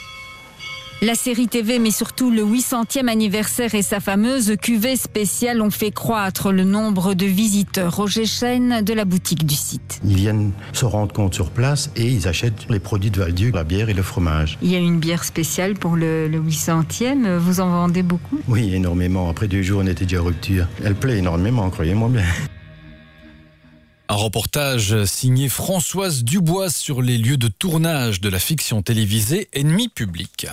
La série TV, mais surtout le 800e anniversaire et sa fameuse cuvée spéciale ont fait croître le nombre de visiteurs. Roger Chêne de la boutique du site. Ils viennent se rendre compte sur place et ils achètent les produits de Val-Dieu, la bière et le fromage. Il y a une bière spéciale pour le, le 800e. Vous en vendez beaucoup? Oui, énormément. Après deux jours, on était déjà rupture. Elle plaît énormément, croyez-moi bien. Un reportage signé Françoise Dubois sur les lieux de tournage de la fiction télévisée Ennemi public.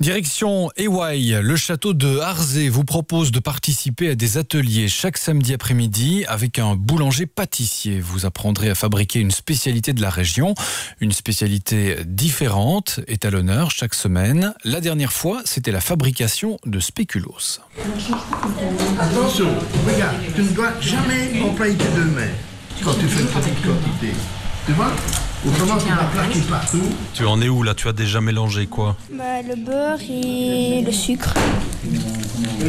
Direction Ewaï, le château de Harzé vous propose de participer à des ateliers chaque samedi après-midi avec un boulanger pâtissier. Vous apprendrez à fabriquer une spécialité de la région, une spécialité différente est à l'honneur chaque semaine. La dernière fois, c'était la fabrication de spéculoos. Attention, regarde, tu ne dois jamais employer tes deux mains quand tu fais une petite quantité. Tu vois Autrement, tu vas plaquer partout. Tu en es où là? Tu as déjà mélangé quoi? Bah, Le beurre et le sucre.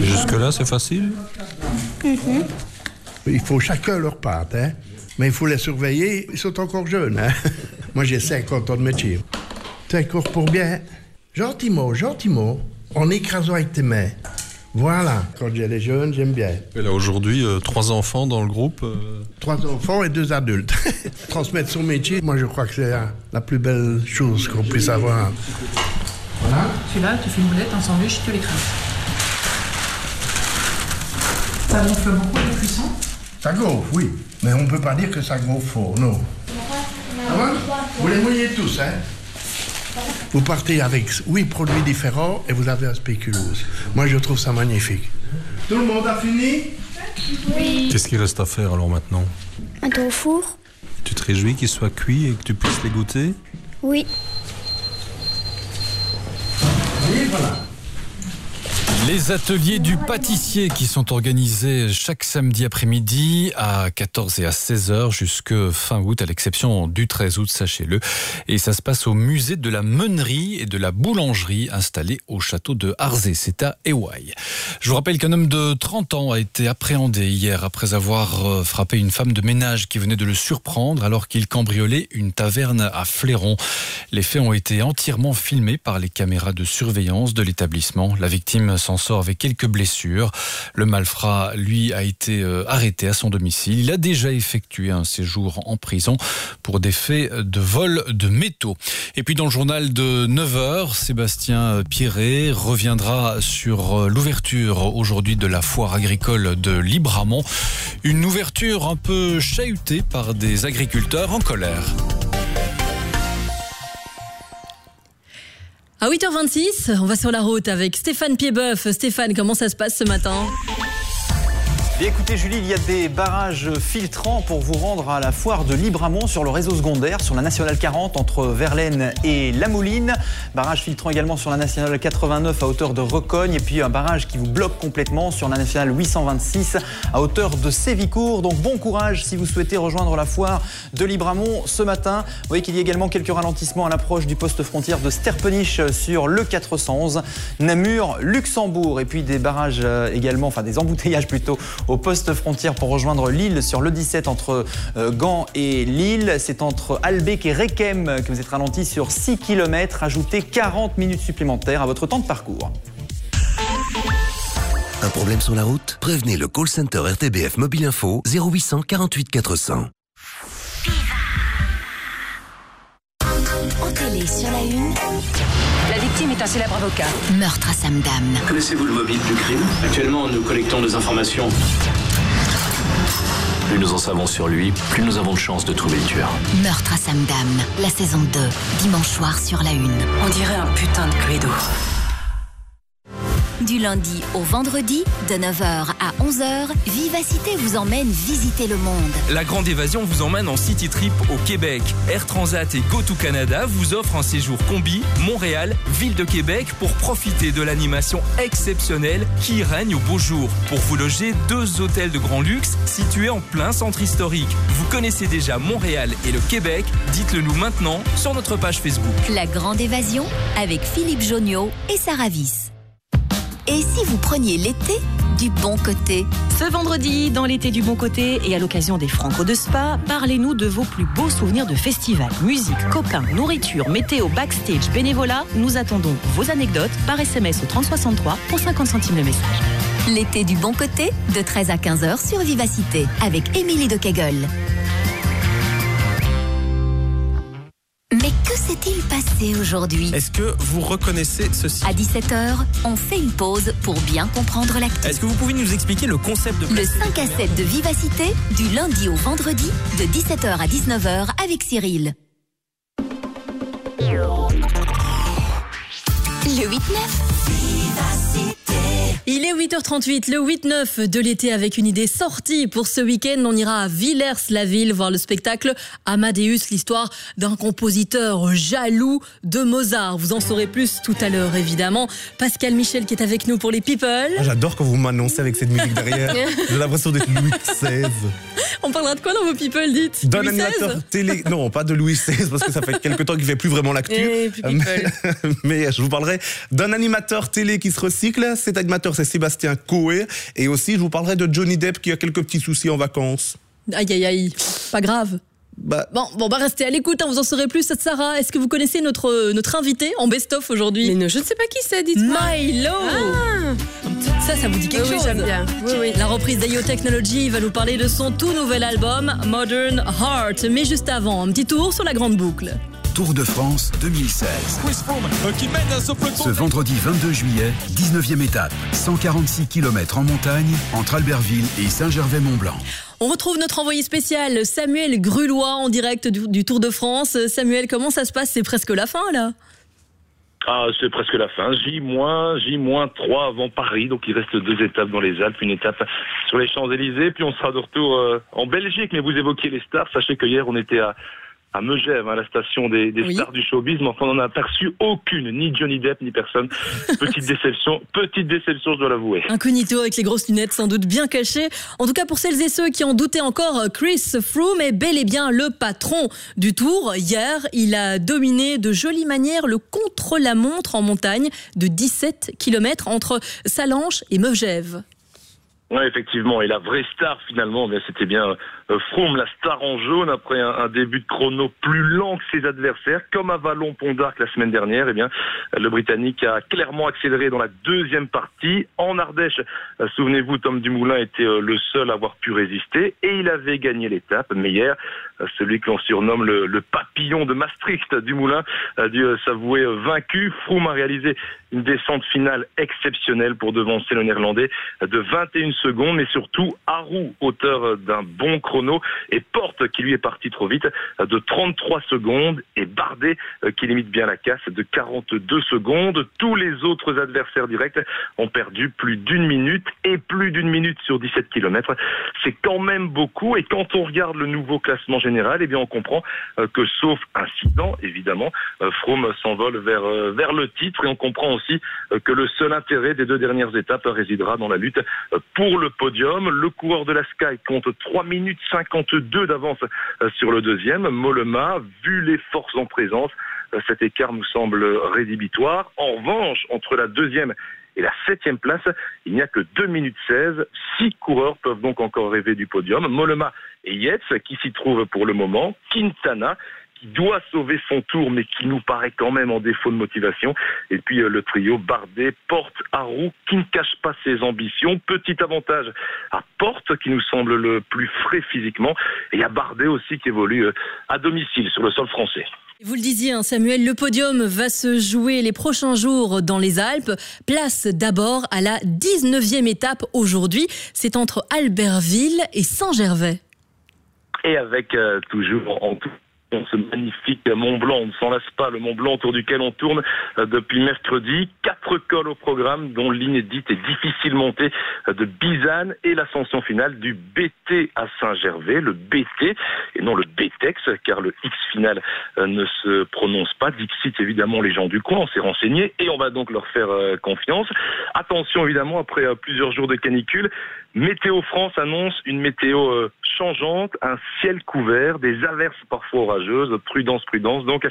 Jusque-là, c'est facile? Mm -hmm. Il faut chacun leur pâte. Hein Mais il faut les surveiller, ils sont encore jeunes. hein. Moi, j'ai 50 ans de métier. Tu cours pour bien. Gentiment, gentiment, en écrasant avec tes mains. Voilà. Quand j'ai les jeunes, j'aime bien. Et là, aujourd'hui, euh, trois enfants dans le groupe. euh, Trois enfants et deux adultes. Transmettre son métier, moi, je crois que c'est la, plus belle chose qu'on puisse avoir. Voilà. Celui-là, tu fais une boulette, un sandwich, tu l'écrases. Ça gonfle beaucoup le cuisson Ça gonfle, oui. Mais on ne peut pas dire que ça gonfle fort, non. Ça va? Vous les mouillez tous, hein? Vous partez avec huit produits différents et vous avez un spéculoos. Moi, je trouve ça magnifique. Tout le monde a fini Oui. Qu'est-ce qu'il reste à faire alors maintenant Un tour au four Tu te réjouis qu'ils soient cuits et que tu puisses les goûter Oui. Et voilà. Les ateliers du pâtissier qui sont organisés chaque samedi après-midi à 14 et à 16 heures jusque fin août, à l'exception du 13 août, sachez-le. Et ça se passe au musée de la meunerie et de la boulangerie installé au château de Harzé. C'est à Ewaï. Je vous rappelle qu'un homme de 30 ans a été appréhendé hier après avoir euh, frappé une femme de ménage qui venait de le surprendre alors qu'il cambriolait une taverne à Fléron. Les faits ont été entièrement filmés par les caméras de surveillance de l'établissement. La victime s'en sort avec quelques blessures. Le malfrat, lui, a été euh, arrêté à son domicile. Il a déjà effectué un séjour en prison pour des faits de vol de métaux. Et puis dans le journal de 9h, Sébastien Pierret reviendra sur euh, l'ouverture aujourd'hui de la foire agricole de Libramont. Une ouverture un peu chahutée par des agriculteurs en colère. À 8h26, on va sur la route avec Stéphane Piedboeuf. Stéphane, comment ça se passe ce matin? Bien, écoutez Julie, il y a des barrages filtrants pour vous rendre à la foire de Libramont sur le réseau secondaire, sur la nationale 40 entre Verlaine et La Mouline. Barrage filtrant également sur la nationale 89 à hauteur de Recogne et puis un barrage qui vous bloque complètement sur la nationale 826 à hauteur de Sévicourt. Donc bon courage si vous souhaitez rejoindre la foire de Libramont ce matin. Vous voyez qu'il y a également quelques ralentissements à l'approche du poste frontière de Sterpenich sur le 411, Namur, Luxembourg et puis des barrages euh, également, enfin des embouteillages plutôt au poste frontière pour rejoindre Lille sur le 17 entre euh, Gand et Lille. C'est entre Albec et Requem que vous êtes ralenti sur 6 km. Ajoutez 40 minutes supplémentaires à votre temps de parcours. Un problème sur la route? Prévenez le call center RTBF Mobile Info 0800 48 400. En télé sur la une, est un célèbre avocat. meurtre à Samdam. Connaissez-vous le mobile du crime Actuellement, nous collectons des informations. Plus nous en savons sur lui, plus nous avons de chances de trouver le tueur. Meurtre à Samdam, la saison 2, dimanche soir sur la une. On dirait un putain de Cluedo. Du lundi au vendredi, de 9h à 11h, Vivacité vous emmène visiter le monde. La Grande Évasion vous emmène en City Trip au Québec. Air Transat et GoTo Canada vous offrent un séjour combi Montréal, ville de Québec pour profiter de l'animation exceptionnelle qui règne au beau jour. Pour vous loger, deux hôtels de grand luxe situés en plein centre historique. Vous connaissez déjà Montréal et le Québec Dites-le nous maintenant sur notre page Facebook. La Grande Évasion avec Philippe Joniot et Sarah Viss. Et si vous preniez l'été du bon côté Ce vendredi, dans l'été du bon côté et à l'occasion des Franco de Spa, parlez-nous de vos plus beaux souvenirs de festival. Musique, copains, nourriture, météo, backstage, bénévolat. Nous attendons vos anecdotes par SMS au 3063 pour 50 centimes le message. L'été du bon côté, de 13 à 15h sur Vivacité, avec Émilie de Kegel. Aujourd'hui Est-ce que vous reconnaissez ceci À 17h, on fait une pause pour bien comprendre l'actu. Est-ce que vous pouvez nous expliquer le concept de Le 5 à 7 de Vivacité, du lundi au vendredi, de 17h à 19h avec Cyril. Le 8-9. Il est 8h38, le 8-9 de l'été avec une idée sortie pour ce week-end. On ira à Villers-la-Ville voir le spectacle Amadeus, l'histoire d'un compositeur jaloux de Mozart. Vous en saurez plus tout à l'heure, évidemment. Pascal Michel qui est avec nous pour les People. Ah, J'adore quand vous m'annoncez avec cette musique derrière. J'ai l'impression d'être Louis XVI. On parlera de quoi dans vos People, dites? D'un animateur télé. Non, pas de Louis XVI, parce que ça fait quelque temps qu'il fait plus vraiment l'actu. Eh, mais je vous parlerai d'un animateur télé qui se recycle. Cet animateur, c'est Sébastien Coé. Et aussi, je vous parlerai de Johnny Depp qui a quelques petits soucis en vacances. Aïe, aïe, aïe. Pas grave. Bah. Bon, bon, bah restez à l'écoute, hein, vous en saurez plus. Sarah, est-ce que vous connaissez notre, notre invité en best-of aujourd'hui Mais je ne sais pas qui c'est, dites-moi. Milo Ça, ça vous dit quelque Oui, oui, chose j'aime bien. Oui, oui. La reprise d'Ayo Technology va nous parler de son tout nouvel album, Modern Heart. Mais juste avant, un petit tour sur la grande boucle. Tour de France 2016. euh, ce vendredi 22 juillet, 19e étape, 146 km en montagne entre Albertville et Saint-Gervais-Mont-Blanc. On retrouve notre envoyé spécial, Samuel Grulois, en direct du, du Tour de France. Samuel, comment ça se passe? C'est presque la fin, là Ah, c'est presque la fin. J J-3 avant Paris. Donc il reste deux étapes dans les Alpes, une étape sur les Champs-Élysées, puis on sera de retour euh, en Belgique. Mais vous évoquiez les stars. Sachez que hier on était à à Megève, hein, la station des, des stars du showbiz, mais enfin on n'en a aperçu aucune, ni Johnny Depp, ni personne. Petite déception, petite déception, je dois l'avouer. Incognito avec les grosses lunettes sans doute bien cachées. En tout cas, pour celles et ceux qui en doutaient encore, Chris Froome est bel et bien le patron du tour. Hier, il a dominé de jolie manière le contre-la-montre en montagne de 17 km entre Salanches et Megève. Ouais, effectivement. Et la vraie star, finalement, mais c'était bien Froome, la star en jaune, après un, début de chrono plus lent que ses adversaires, comme à Vallon Pont d'Arc la semaine dernière. Eh bien, le Britannique a clairement accéléré dans la deuxième partie. En Ardèche, euh, souvenez-vous, Tom Dumoulin était euh, le seul à avoir pu résister et il avait gagné l'étape. Mais hier, euh, celui que l'on surnomme le, papillon de Maastricht, Dumoulin, a dû euh, s'avouer vaincu. Froome a réalisé une descente finale exceptionnelle pour devancer le Néerlandais de 21 secondes, mais surtout Harou, auteur d'un bon chrono, et Porte, qui lui est parti trop vite, de 33 secondes, et Bardet, qui limite bien la casse, de 42 secondes. Tous les autres adversaires directs ont perdu plus d'une minute, et plus d'une minute sur 17 km. C'est quand même beaucoup, et quand on regarde le nouveau classement général, eh bien on comprend que sauf incident, évidemment, Froome s'envole vers, vers le titre, et on comprend aussi que le seul intérêt des deux dernières étapes résidera dans la lutte pour le podium. Le coureur de la Sky compte 3 minutes 52 d'avance sur le deuxième. Mollema, vu les forces en présence, cet écart nous semble rédhibitoire. En revanche, entre la deuxième et la septième place, il n'y a que 2 minutes 16. Six coureurs peuvent donc encore rêver du podium. Mollema et Yates, qui s'y trouvent pour le moment. Quintana, qui doit sauver son tour, mais qui nous paraît quand même en défaut de motivation. Et puis euh, le trio Bardet, Porte, Harou, qui ne cache pas ses ambitions. Petit avantage à Porte, qui nous semble le plus frais physiquement. Et a Bardet aussi qui évolue euh, à domicile sur le sol français. Vous le disiez, hein, Samuel, le podium va se jouer les prochains jours dans les Alpes. Place d'abord à la 19e étape aujourd'hui. C'est entre Albertville et Saint-Gervais. Et avec euh, toujours en tout ce magnifique Mont Blanc. On ne s'en lasse pas, le Mont Blanc autour duquel on tourne depuis mercredi. Quatre cols au programme, dont l'inédite et difficile montée de Bizane et l'ascension finale du BT à Saint-Gervais, le BT et non le BTEX, car le X final ne se prononce pas. Dixit évidemment les gens du coin, on s'est renseigné et on va donc leur faire confiance. Attention évidemment, après plusieurs jours de canicule, Météo France annonce une météo changeante, un ciel couvert, des averses parfois orageuses, prudence, prudence. Donc,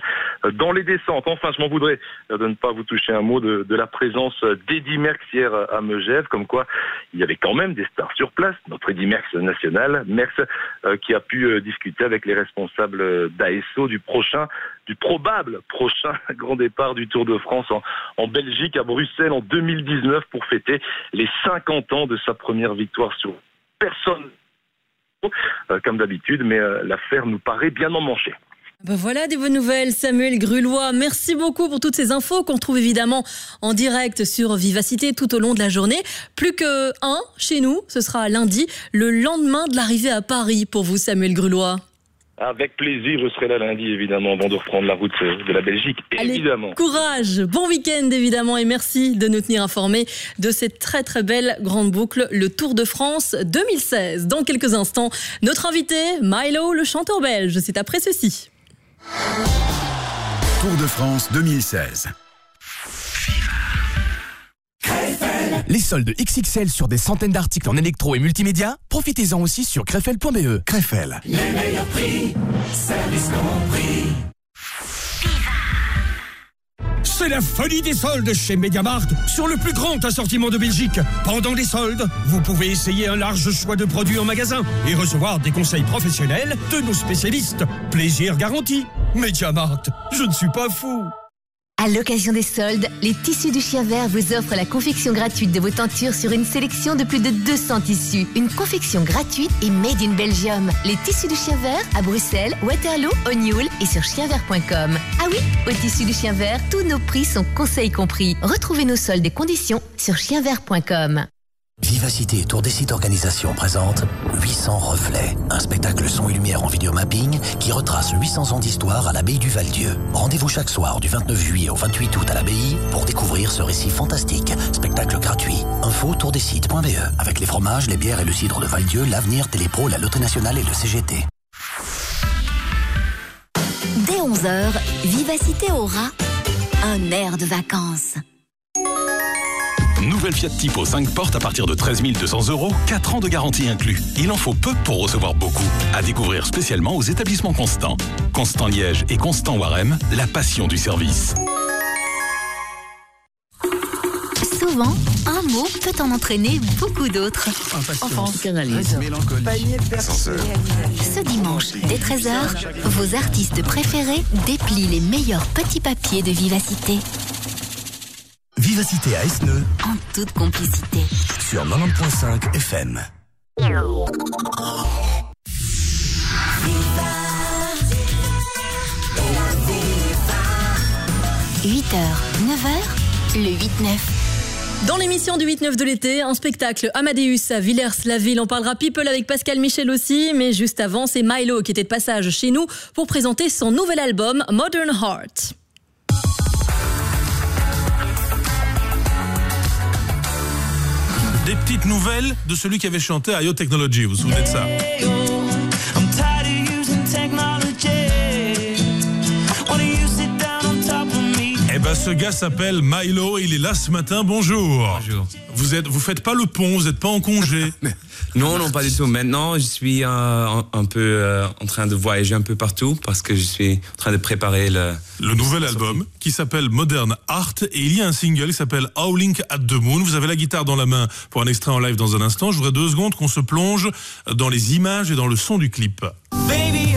dans les descentes, enfin, je m'en voudrais de ne pas vous toucher un mot de, la présence d'Eddie Merckx hier à Megève, comme quoi il y avait quand même des stars sur place. Notre Eddie Merckx national, Merckx, euh, qui a pu euh, discuter avec les responsables d'ASO du prochain, du probable prochain grand départ du Tour de France en, en Belgique, à Bruxelles, en 2019, pour fêter les 50 ans de sa première victoire sur personne euh, comme d'habitude, mais euh, l'affaire nous paraît bien en mancher. Ben voilà des bonnes nouvelles, Samuel Grulois. Merci beaucoup pour toutes ces infos qu'on trouve évidemment en direct sur Vivacité tout au long de la journée. Plus que un chez nous, ce sera lundi, le lendemain de l'arrivée à Paris pour vous, Samuel Grulois. Avec plaisir, je serai là lundi, évidemment, avant de reprendre la route de la Belgique, Allez, évidemment. Courage, bon week-end, évidemment, et merci de nous tenir informés de cette très très belle grande boucle, le Tour de France 2016. Dans quelques instants, notre invité, Milo, le chanteur belge, c'est après ceci. Tour de France 2016. Les soldes XXL sur des centaines d'articles en électro et multimédia, profitez-en aussi sur crefel.be. Crefel. Les meilleurs prix, service compris. C'est la folie des soldes chez Mediamarkt sur le plus grand assortiment de Belgique. Pendant les soldes, vous pouvez essayer un large choix de produits en magasin et recevoir des conseils professionnels de nos spécialistes. Plaisir garanti. Mediamarkt, je ne suis pas fou. À l'occasion des soldes, les tissus du chien vert vous offrent la confection gratuite de vos tentures sur une sélection de plus de 200 tissus. Une confection gratuite et made in Belgium. Les tissus du chien vert à Bruxelles, Waterloo, O'Neill et sur chienvert.com. Ah oui, au tissu du chien vert, tous nos prix sont conseils compris. Retrouvez nos soldes et conditions sur chienvert.com. Vivacité Tour des sites organisation présente 800 reflets, un spectacle son et lumière en vidéomapping qui retrace 800 ans d'histoire à l'abbaye du Val-Dieu. Rendez-vous chaque soir du 29 juillet au 28 août à l'abbaye pour découvrir ce récit fantastique. Spectacle gratuit. Info tourdesites.be avec les fromages, les bières et le cidre de Val-Dieu, l'avenir, Télépro, la Loterie Nationale et le CGT. Dès 11h, Vivacité aura un air de vacances. Nouvelle Fiat Tipo 5 portes à partir de 13 200 euros, 4 ans de garantie inclus. Il en faut peu pour recevoir beaucoup. À découvrir spécialement aux établissements Constant. Constant Liège et Constant Warem, la passion du service. Souvent, un mot peut en entraîner beaucoup d'autres. Enfance, mélancolie, Ce dimanche, dès 13h, vos artistes préférés déplient les meilleurs petits papiers de vivacité. Vivacité à Esneux En toute complicité. sur 90.5 FM. 8h, 9h, le 8-9. Dans l'émission du 8-9 de l'été, un spectacle Amadeus à Villers-la-Ville. On parlera People avec Pascal Michel aussi, mais juste avant, c'est Milo qui était de passage chez nous pour présenter son nouvel album Modern Heart. Des petites nouvelles de celui qui avait chanté IO Technology, vous vous souvenez de ça? Ce gars s'appelle Milo, il est là ce matin, bonjour. Bonjour. Vous êtes, vous faites pas le pont, vous n'êtes pas en congé. Non, non, pas du tout. Maintenant, je suis euh, un, un peu euh, en train de voyager un peu partout parce que je suis en train de préparer le... Le nouvel album qui s'appelle Modern Art et il y a un single qui s'appelle Howling at the Moon. Vous avez la guitare dans la main pour un extrait en live dans un instant. Je voudrais deux secondes qu'on se plonge dans les images et dans le son du clip. Baby,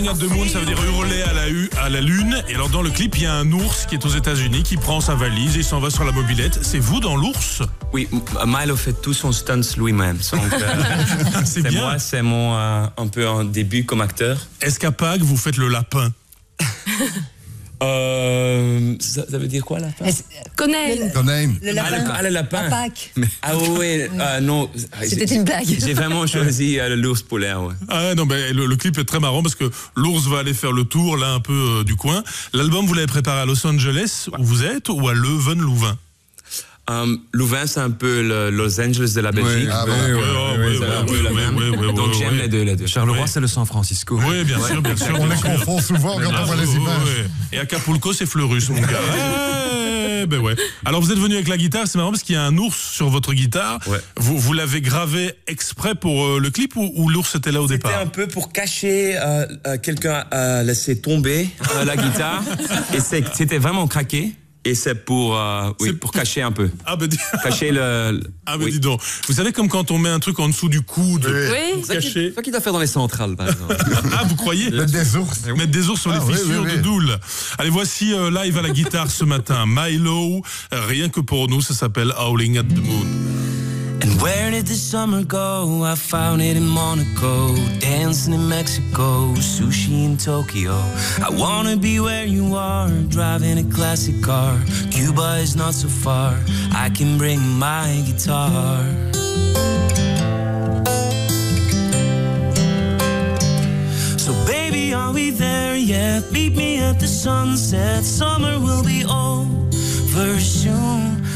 Howling at the Moon, ça veut dire hurler à la, hu- à la lune. Et alors dans le clip, il y a un ours qui est aux États-Unis qui prend sa valise et s'en va sur la mobilette. C'est vous dans l'ours? Oui, Milo fait tout son stunts lui-même. Euh, c'est bien. moi, c'est mon euh, un peu un début comme acteur. Est-ce qu'à Pâques, vous faites le lapin Euh, ça, ça veut dire quoi lapin Conan. Conan. Le lapin. ah, le lapin. À Pâques. Ah oui, euh, non. C'était une blague. J'ai vraiment choisi euh, l'ours polaire. Ouais. Ah non, mais le, le clip est très marrant parce que l'ours va aller faire le tour là un peu euh, du coin. L'album, vous l'avez préparé à Los Angeles où vous êtes ou à Leuven-Louvain? Euh, Louvain, c'est un peu le Los Angeles de la Belgique. ah Donc j'aime les deux, les deux. Charleroi, c'est le San Francisco. Oui, bien sûr, bien sûr. On les confond souvent quand on voit les images. Et Acapulco, c'est Fleurus, mon gars. Ouais, ben ouais. Alors vous êtes venu avec la guitare, c'est marrant parce qu'il y a un ours sur votre guitare. Vous, vous l'avez gravé exprès pour euh, le clip ou, ou l'ours était là au C'était départ un peu pour cacher, euh, euh, quelqu'un a laissé tomber euh, la guitare et c'était vraiment craqué. Et c'est pour, euh, oui, pour cacher un peu. Ah ben, dis- Cacher le. Ah ben dis donc. Vous savez comme quand on met un truc en dessous du coude Oui. pour cacher. C'est ça qu'il doit faire dans les centrales, par exemple. Ah, vous croyez Mettre des ours. Mettre des ours sur Ah, les oui, fissures oui, oui. de Doul. Allez, voici euh, live à la guitare ce matin. Milo, rien que pour nous, ça s'appelle Howling at the Moon. And where did the summer go? I found it in Monaco, dancing in Mexico, sushi in Tokyo. I wanna be where you are, driving a classic car. Cuba is not so far, I can bring my guitar. So baby, are we there yet? Meet me at the sunset. Summer will be over soon.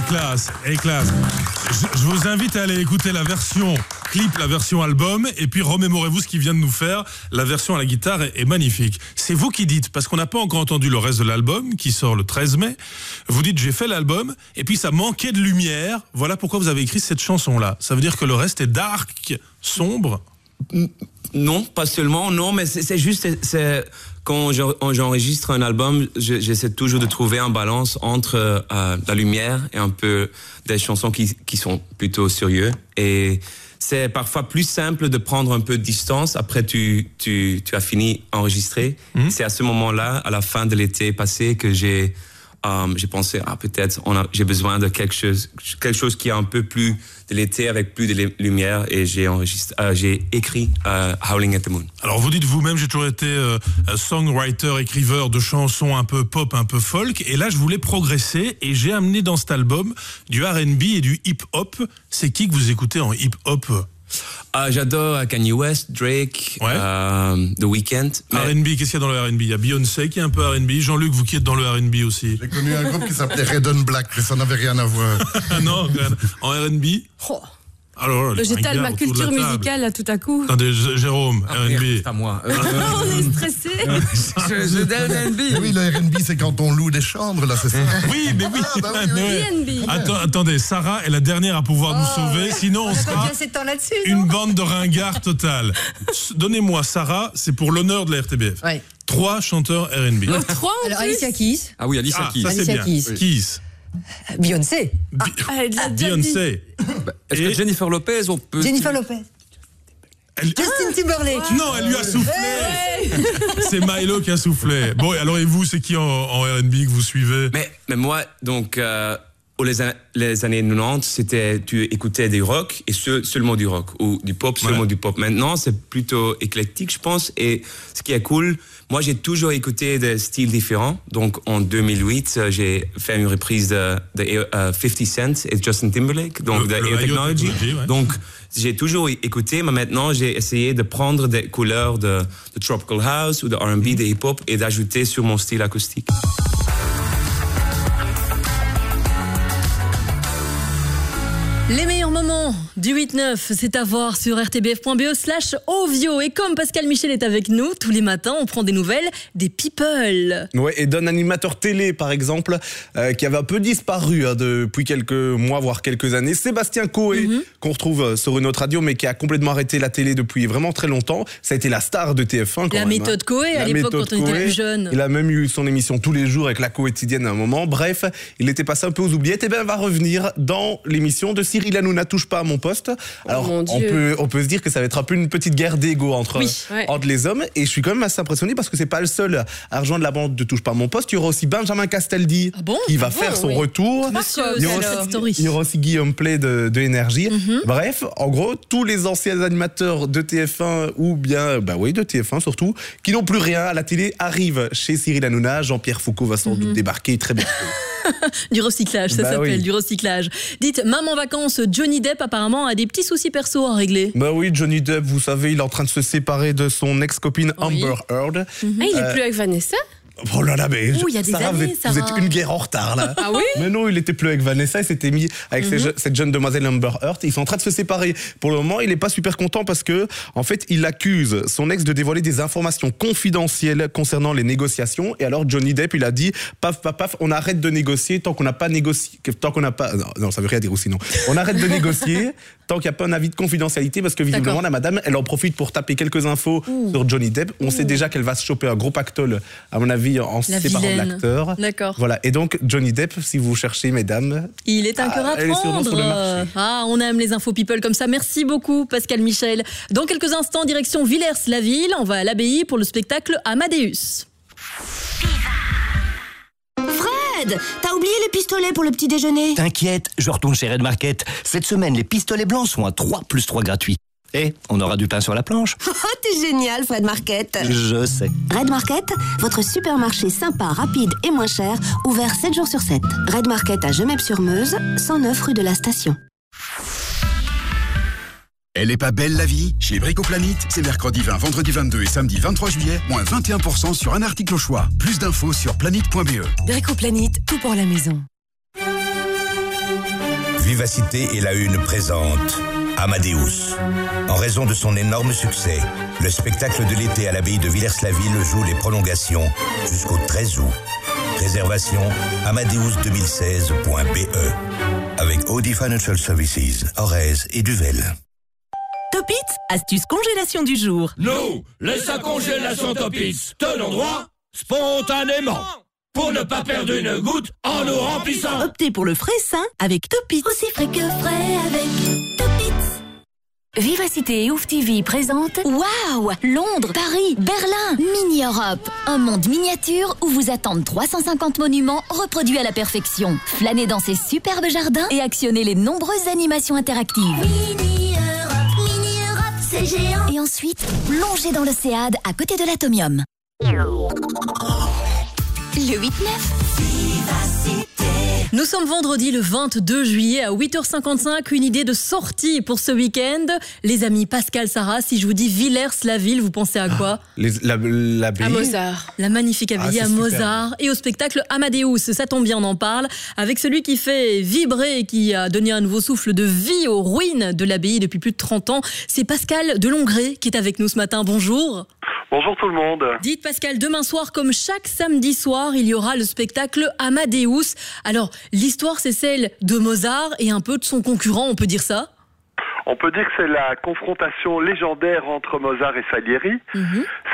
Classe, elle est classe. Je, vous invite à aller écouter la version clip, la version album, et puis remémorez-vous ce qu'il vient de nous faire. La version à la guitare est, est magnifique. C'est vous qui dites, parce qu'on n'a pas encore entendu le reste de l'album, qui sort le 13 mai. Vous dites, j'ai fait l'album, et puis ça manquait de lumière. Voilà pourquoi vous avez écrit cette chanson-là. Ça veut dire que le reste est dark, sombre? Non, pas seulement, non, mais c'est juste, quand j'en- j'enregistre un album, je- j'essaie toujours de trouver un balance entre euh, la lumière et un peu des chansons qui, qui sont plutôt sérieux. Et c'est parfois plus simple de prendre un peu de distance après tu, tu, tu as fini enregistrer. C'est à ce moment-là, à la fin de l'été passé, que j'ai euh, j'ai pensé ah peut-être j'ai besoin de quelque chose quelque chose qui est un peu plus de l'été avec plus de lu- lumière et j'ai euh, écrit euh, Howling at the Moon. Alors vous dites vous-même, j'ai toujours été songwriter, écriveur de chansons un peu pop, un peu folk, et là je voulais progresser et j'ai amené dans cet album du R&B et du hip-hop. C'est qui que vous écoutez en hip-hop? Ah, j'adore euh, Kanye West, Drake, euh, The Weeknd. R&B, qu'est-ce qu'il y a dans le R&B Il y a Beyoncé qui est un peu R&B, Jean-Luc, vous qui êtes dans le R&B aussi. J'ai connu un groupe qui s'appelait Red on Black, mais ça n'avait rien à voir. Ah non, en R&B Oh, Alors, les J'étale ma culture musicale là tout à coup. Attendez, Jérôme, R&B. C'est à moi. Oh, on est stressé. je, je donne un B. Mais oui, le R&B, c'est quand on loue des chambres, là, c'est ça Oui, mais oui. Ah, bah oui, oui. Attends, attendez, Sarah est la dernière à pouvoir nous sauver, sinon on sera temps là-dessus. une bande de ringards totale. Donnez-moi, Sarah, c'est pour l'honneur de la RTBF. Ouais. Trois chanteurs R&B. Trois en Alors. Alicia Keys, Ah oui, Alicia Ah, Keys. ça c'est Alicia bien. Keys. Keys. Beyoncé, Ah, elle l'a déjà dit. Beyoncé. Est-ce que Jennifer Lopez, on peut. Jennifer Lopez, Elle- Justin Timberlake. Non, elle lui a soufflé. C'est Milo qui a soufflé. Bon, et alors et vous, c'est qui en, en R&B que vous suivez? Mais, mais moi, donc, euh, les, les années 90, c'était, tu écoutais du rock et seul- seulement du rock, ou du pop, seulement Ouais. du pop. Maintenant, c'est plutôt éclectique, je pense. Et ce qui est cool, moi, j'ai toujours écouté des styles différents. Donc, en 2008, euh, j'ai fait une reprise de, de euh, 50 Cent et Justin Timberlake, donc Le- de le Air Technology. Technology, ouais. Donc, j'ai toujours écouté, mais maintenant, j'ai essayé de prendre des couleurs de, de tropical house ou de R&B, de hip-hop et d'ajouter sur mon style acoustique. Du 8-9, c'est à voir sur rtbf.be slash ovio. Et comme Pascal Michel est avec nous, tous les matins, on prend des nouvelles des people. Ouais, et d'un animateur télé, par exemple, euh, qui avait un peu disparu hein, depuis quelques mois, voire quelques années. Sébastien Coé, Mhm. qu'on retrouve euh, sur une autre radio, mais qui a complètement arrêté la télé depuis vraiment très longtemps. Ça a été la star de TF1 quand La même, méthode hein. Coé, à l'époque, quand on était plus jeune. Il a même eu son émission tous les jours avec la quotidienne à un moment. Bref, il était passé un peu aux oubliettes. Et bien, il va revenir dans l'émission de Cyril Hanouna touche pas à mon poste. Alors, on peut, on peut se dire que ça va être un peu une petite guerre d'ego entre, Oui, ouais. entre les hommes. Et je suis quand même assez impressionné parce que c'est pas le seul à rejoindre la bande de touche pas mon poste. Il y aura aussi Benjamin Castaldi Ah bon qui va Ah bon, faire son oui. retour. Monsieur, Il y aussi- story. il y aura aussi Guillaume Play de, de Énergie. Mhm. Bref, en gros, tous les anciens animateurs de TF1 ou bien, bah oui, de TF1 surtout, qui n'ont plus rien à la télé arrivent chez Cyril Hanouna. Jean-Pierre Foucault va sans doute débarquer très bientôt. Du recyclage, ça Bah s'appelle, oui. du recyclage. Dites, maman vacances, Johnny Depp apparemment a des petits soucis perso à régler. Bah oui, Johnny Depp, vous savez, il est en train de se séparer de son ex-copine Oui. Amber Heard. Ah, il est Euh, plus avec Vanessa? Oh là là, mais Ouh, il y a des Sarah, vous années, êtes, vous êtes une guerre en retard là. Ah oui Mais non, il était plus avec Vanessa, il s'était mis avec Mhm. cette jeune demoiselle Amber Heard. Ils sont en train de se séparer. Pour le moment, il n'est pas super content parce que, en fait, il accuse son ex de dévoiler des informations confidentielles concernant les négociations. Et alors, Johnny Depp, il a dit, paf, paf, paf, on arrête de négocier tant qu'on n'a pas négocié, tant qu'on n'a pas, non, non, ça veut rien dire aussi, non. On arrête de négocier tant qu'il n'y a pas un avis de confidentialité parce que visiblement, la madame, elle en profite pour taper quelques infos sur Johnny Depp. On sait déjà qu'elle va se choper un gros pactole, à mon avis, en La séparant de l'acteur. D'accord. Voilà. Et donc, Johnny Depp, si vous cherchez, mesdames, Il est un Ah, cœur à prendre. sur le marché. Ah, on aime les infos people comme ça. Merci beaucoup, Pascal Michel. Dans quelques instants, direction Villers-la-Ville. On va à l'abbaye pour le spectacle Amadeus. Fred, t'as oublié les pistolets pour le petit déjeuner? T'inquiète, je retourne chez Red Market. Cette semaine, les pistolets blancs sont à 3 plus 3 gratuits. Et on aura du pain sur la planche Oh, t'es génial, Fred Market Je sais. Red Market, votre supermarché sympa, rapide et moins cher, ouvert 7 jours sur 7. Red Market à Gemep-sur-Meuse, 109 rue de la Station. Elle est pas belle la vie? Chez Bricoplanète, c'est mercredi 20, vendredi 22 et samedi 23 juillet, moins 21% sur un article au choix. Plus d'infos sur planète.be. Bricoplanète, tout pour la maison. Vivacité et la Une présente Amadeus. En raison de son énorme succès, le spectacle de l'été à l'abbaye de Villers-la-Ville joue les prolongations jusqu'au 13 août. Réservation amadeus2016.be E. avec Audi Financial Services, Orez et Duvel. Topit, astuce congélation du jour. Nous, les congélation Topis, tenons droit spontanément pour ne pas perdre une goutte en nous remplissant. Optez pour le frais sain avec Topit. Aussi frais que frais avec Topit. Vivacité et Ouf TV présente Waouh Londres, Paris, Berlin, Mini Europe. Un monde miniature où vous attendent 350 monuments reproduits à la perfection. Flânez dans ces superbes jardins et actionnez les nombreuses animations interactives. Mini Europe, Mini Europe, c'est géant. Et ensuite, plongez dans l'océade à côté de l'atomium. Le 8-9. Nous sommes vendredi le 22 juillet à 8h55. Une idée de sortie pour ce week-end. Les amis Pascal, Sarah, si je vous dis Villers-la-Ville, vous pensez à quoi Les, la, l'abbaye. La magnifique abbaye Ah, à c'est super. Mozart et au spectacle Amadeus. Ça tombe bien, on en parle. Avec celui qui fait vibrer et qui a donné un nouveau souffle de vie aux ruines de l'abbaye depuis plus de 30 ans. C'est Pascal Delongré qui est avec nous ce matin. Bonjour. Bonjour tout le monde. Dites Pascal, demain soir, comme chaque samedi soir, il y aura le spectacle Amadeus. Alors, l'histoire, c'est celle de Mozart et un peu de son concurrent, on peut dire ça? On peut dire que c'est la confrontation légendaire entre Mozart et Salieri.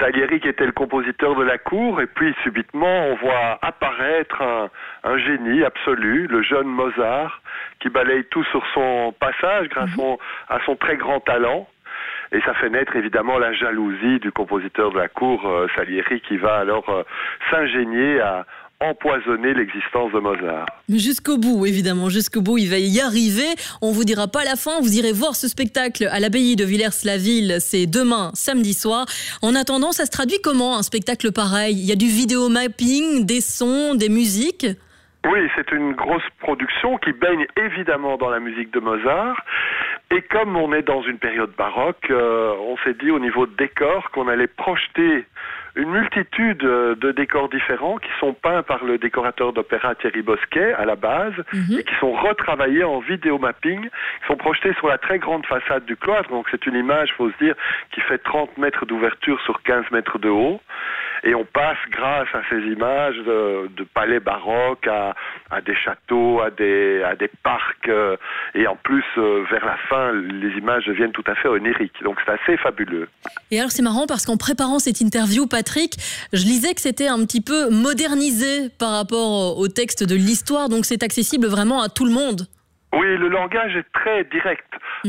Salieri qui était le compositeur de la cour et puis subitement on voit apparaître un, un génie absolu, le jeune Mozart qui balaye tout sur son passage grâce son- à son très grand talent. Et ça fait naître évidemment la jalousie du compositeur de la cour, euh, Salieri, qui va alors euh, s'ingénier à empoisonner l'existence de Mozart. Mais jusqu'au bout, évidemment, jusqu'au bout, il va y arriver. On vous dira pas la fin, vous irez voir ce spectacle à l'abbaye de Villers-la-Ville, c'est demain, samedi soir. En attendant, ça se traduit comment un spectacle pareil? Il y a du vidéo mapping, des sons, des musiques? Oui, c'est une grosse production qui baigne évidemment dans la musique de Mozart. Et comme on est dans une période baroque, euh, on s'est dit au niveau de décor qu'on allait projeter une multitude euh, de décors différents qui sont peints par le décorateur d'opéra Thierry Bosquet à la base et qui sont retravaillés en vidéo mapping, qui sont projetés sur la très grande façade du cloître. Donc c'est une image, faut se dire, qui fait 30 mètres d'ouverture sur 15 mètres de haut. Et on passe grâce à ces images de, palais baroques à, des châteaux, à des, à des parcs. euh, et en plus, euh, vers la fin, les images deviennent tout à fait oniriques. Donc c'est assez fabuleux. Et alors c'est marrant parce qu'en préparant cette interview, Patrick, je lisais que c'était un petit peu modernisé par rapport au texte de l'histoire, donc c'est accessible vraiment à tout le monde. Oui, le langage est très direct.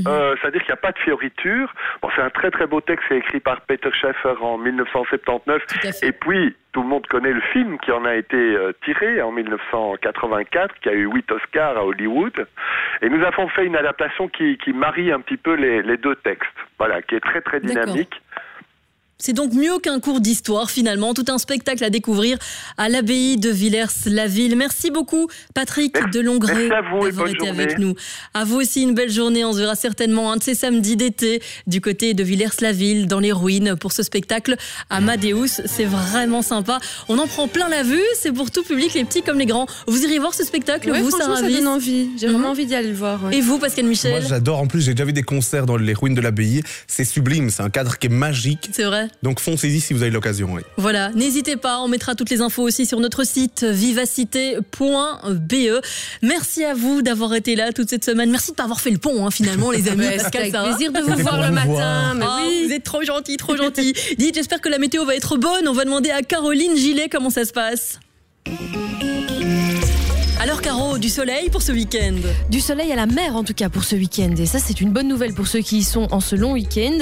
Euh, C'est-à-dire qu'il n'y a pas de fioriture. Bon, c'est un très très beau texte, écrit par Peter Schaeffer en 1979. Et puis, tout le monde connaît le film qui en a été euh, tiré en 1984, qui a eu huit Oscars à Hollywood. Et nous avons fait une adaptation qui, qui marie un petit peu les, les deux textes. Voilà, qui est très très dynamique. C'est donc mieux qu'un cours d'histoire finalement, tout un spectacle à découvrir à l'abbaye de Villers-la-Ville. Merci beaucoup Patrick Delongré merci à vous et d'avoir été journée. avec nous. À vous aussi une belle journée, on se verra certainement un de ces samedis d'été du côté de Villers-la-Ville dans les ruines pour ce spectacle Amadeus. C'est vraiment sympa. On en prend plein la vue, c'est pour tout public, les petits comme les grands. Vous irez voir ce spectacle, Ouais, vous Sarah ça donne envie. J'ai vraiment envie d'y aller le voir. ouais. Et vous Pascal Michel? Moi, j'adore. En plus, j'ai déjà vu des concerts dans les ruines de l'abbaye. C'est sublime. C'est un cadre qui est magique. C'est vrai Donc, foncez-y si vous avez l'occasion. Oui. Voilà, n'hésitez pas, on mettra toutes les infos aussi sur notre site vivacité.be. Merci à vous d'avoir été là toute cette semaine. Merci de pas avoir fait le pont hein, finalement les amis. Pascal, avec Sarah. plaisir de vous voir le matin, voir. mais Ah, oui. Vous êtes trop gentils, trop gentils. Dites, j'espère que la météo va être bonne. On va demander à Caroline Gillet comment ça se passe. Alors Caro, du soleil pour ce week-end Du soleil à la mer en tout cas pour ce week-end et ça c'est une bonne nouvelle pour ceux qui y sont en ce long week-end.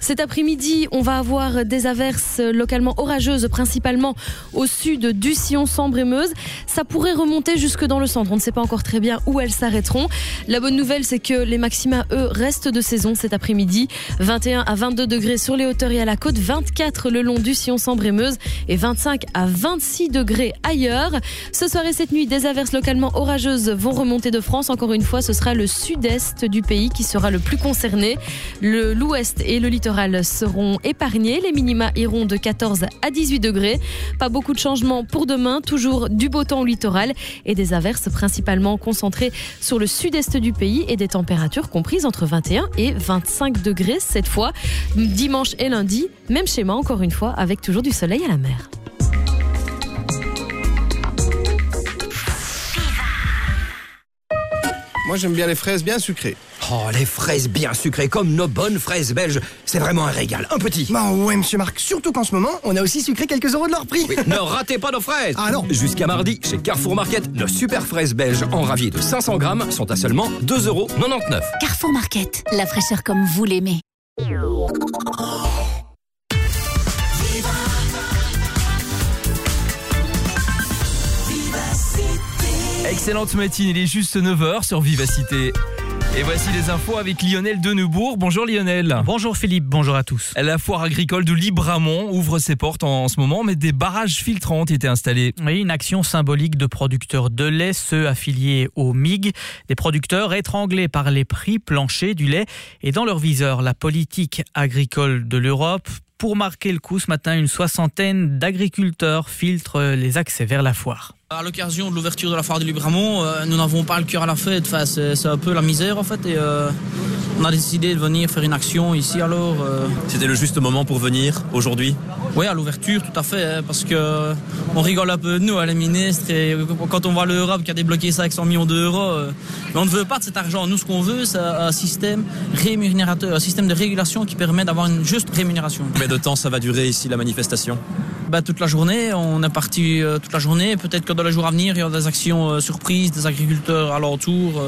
Cet après-midi on va avoir des averses localement orageuses principalement au sud du Sillon Sambre et Meuse. Ça pourrait remonter jusque dans le centre, on ne sait pas encore très bien où elles s'arrêteront. La bonne nouvelle c'est que les maxima eux restent de saison cet après-midi. 21 à 22 degrés sur les hauteurs et à la côte, 24 le long du Sillon Sambre et Meuse et 25 à 26 degrés ailleurs. Ce soir et cette nuit des averses locales localement orageuses vont remonter de France. Encore une fois, ce sera le sud-est du pays qui sera le plus concerné. L'ouest et le littoral seront épargnés. Les minima iront de 14 à 18 degrés. Pas beaucoup de changements pour demain. Toujours du beau temps au littoral et des averses principalement concentrées sur le sud-est du pays et des températures comprises entre 21 et 25 degrés cette fois. Dimanche et lundi, même schéma encore une fois avec toujours du soleil à la mer. Moi, j'aime bien les fraises bien sucrées. Oh, les fraises bien sucrées, comme nos bonnes fraises belges. C'est vraiment un régal. Un petit. Bah ouais, monsieur Marc, surtout qu'en ce moment, on a aussi sucré quelques euros de leur prix. Oui, ne ratez pas nos fraises Ah non Jusqu'à mardi, chez Carrefour Market, nos super fraises belges en ravier de 500 grammes sont à seulement 2,99 euros. Carrefour Market, la fraîcheur comme vous l'aimez. Excellente matinée, il est juste 9h sur Vivacité. Et voici les infos avec Lionel Denebourg. Bonjour Lionel. Bonjour Philippe, bonjour à tous. La foire agricole de Libramont ouvre ses portes en ce moment, mais des barrages filtrants ont été installés. Oui, une action symbolique de producteurs de lait, ceux affiliés au MIG, des producteurs étranglés par les prix planchers du lait et dans leur viseur la politique agricole de l'Europe. Pour marquer le coup, ce matin, une soixantaine d'agriculteurs filtrent les accès vers la foire. À l'occasion de l'ouverture de la foire de Libramont, euh, nous n'avons pas le cœur à la fête. Enfin, c'est c'est un peu la misère en fait. Et euh, on a décidé de venir faire une action ici alors. euh. C'était le juste moment pour venir aujourd'hui? Oui, à l'ouverture, tout à fait. hein, parce que on rigole un peu de nous, hein, les ministres. Et quand on voit l'Europe qui a débloqué ça avec 100 millions d'euros, mais on ne veut pas de cet argent. Nous, ce qu'on veut, c'est un système rémunérateur, un système de régulation qui permet d'avoir une juste rémunération. Combien de temps ça va durer ici la manifestation? Bah, toute la journée, on est parti toute la journée. Peut-être que dans les jours à venir, il y aura des actions euh, surprises, des agriculteurs alentours.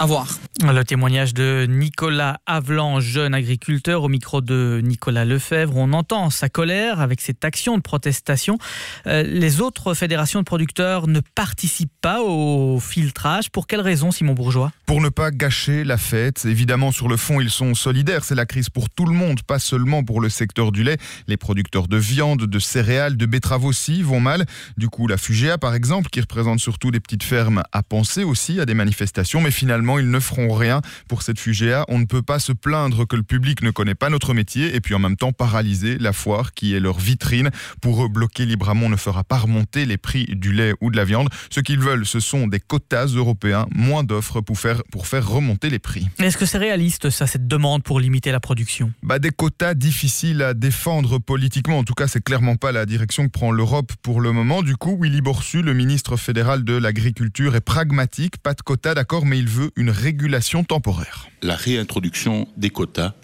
À voir. Le témoignage de Nicolas Avelan, jeune agriculteur, au micro de Nicolas Lefebvre. On entend sa colère avec cette action de protestation. Euh, les autres fédérations de producteurs ne participent pas au filtrage. Pour quelle raison, Simon Bourgeois? Pour ne pas gâcher la fête. Évidemment, sur le fond, ils sont solidaires. C'est la crise pour tout le monde, pas seulement pour le secteur du lait. Les producteurs de viande, de céréales, de betteraves aussi vont mal. Du coup, la Fugea, par exemple, qui représente surtout les petites fermes, a pensé aussi à des manifestations, mais finalement, ils ne feront rien pour cette Fugea. On ne peut pas se plaindre que le public ne connaît pas notre métier et puis en même temps paralyser la foire qui est leur vitrine. Pour eux, bloquer Libramont ne fera pas remonter les prix du lait ou de la viande. Ce qu'ils veulent, ce sont des quotas européens, moins d'offres pour faire, pour faire remonter les prix. Est-ce que c'est réaliste, ça, cette demande pour limiter la production? Bah, Des quotas difficiles à défendre politiquement. En tout cas, c'est clairement pas la direction que prend l'Europe pour le moment. Du coup, Willy Borsu, le ministre fédéral de l'Agriculture, est pragmatique. Pas de quotas, d'accord, mais il veut une régulation temporaire. La réintroduction des quotas,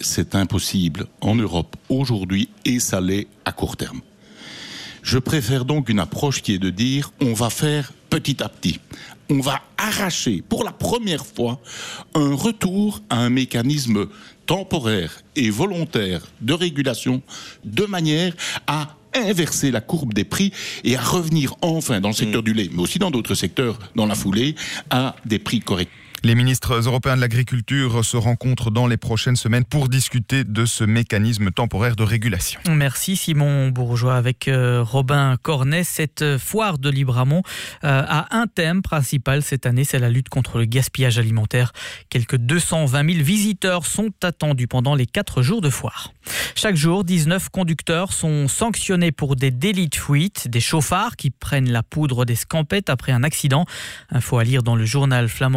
c'est impossible en Europe aujourd'hui et ça l'est à court terme. Je préfère donc une approche qui est de dire on va faire petit à petit. On va arracher pour la première fois un retour à un mécanisme temporaire et volontaire de régulation de manière à inverser la courbe des prix et à revenir enfin dans le secteur du lait, mais aussi dans d'autres secteurs dans la foulée, à des prix corrects. Les ministres européens de l'agriculture se rencontrent dans les prochaines semaines pour discuter de ce mécanisme temporaire de régulation. Merci Simon Bourgeois avec euh, Robin Cornet. Cette foire de Libramont euh, a un thème principal cette année, c'est la lutte contre le gaspillage alimentaire. Quelques 220 000 visiteurs sont attendus pendant les quatre jours de foire. Chaque jour, 19 conducteurs sont sanctionnés pour des délits de fuite, des chauffards qui prennent la poudre des scampettes après un accident. Info à lire dans le journal flamand.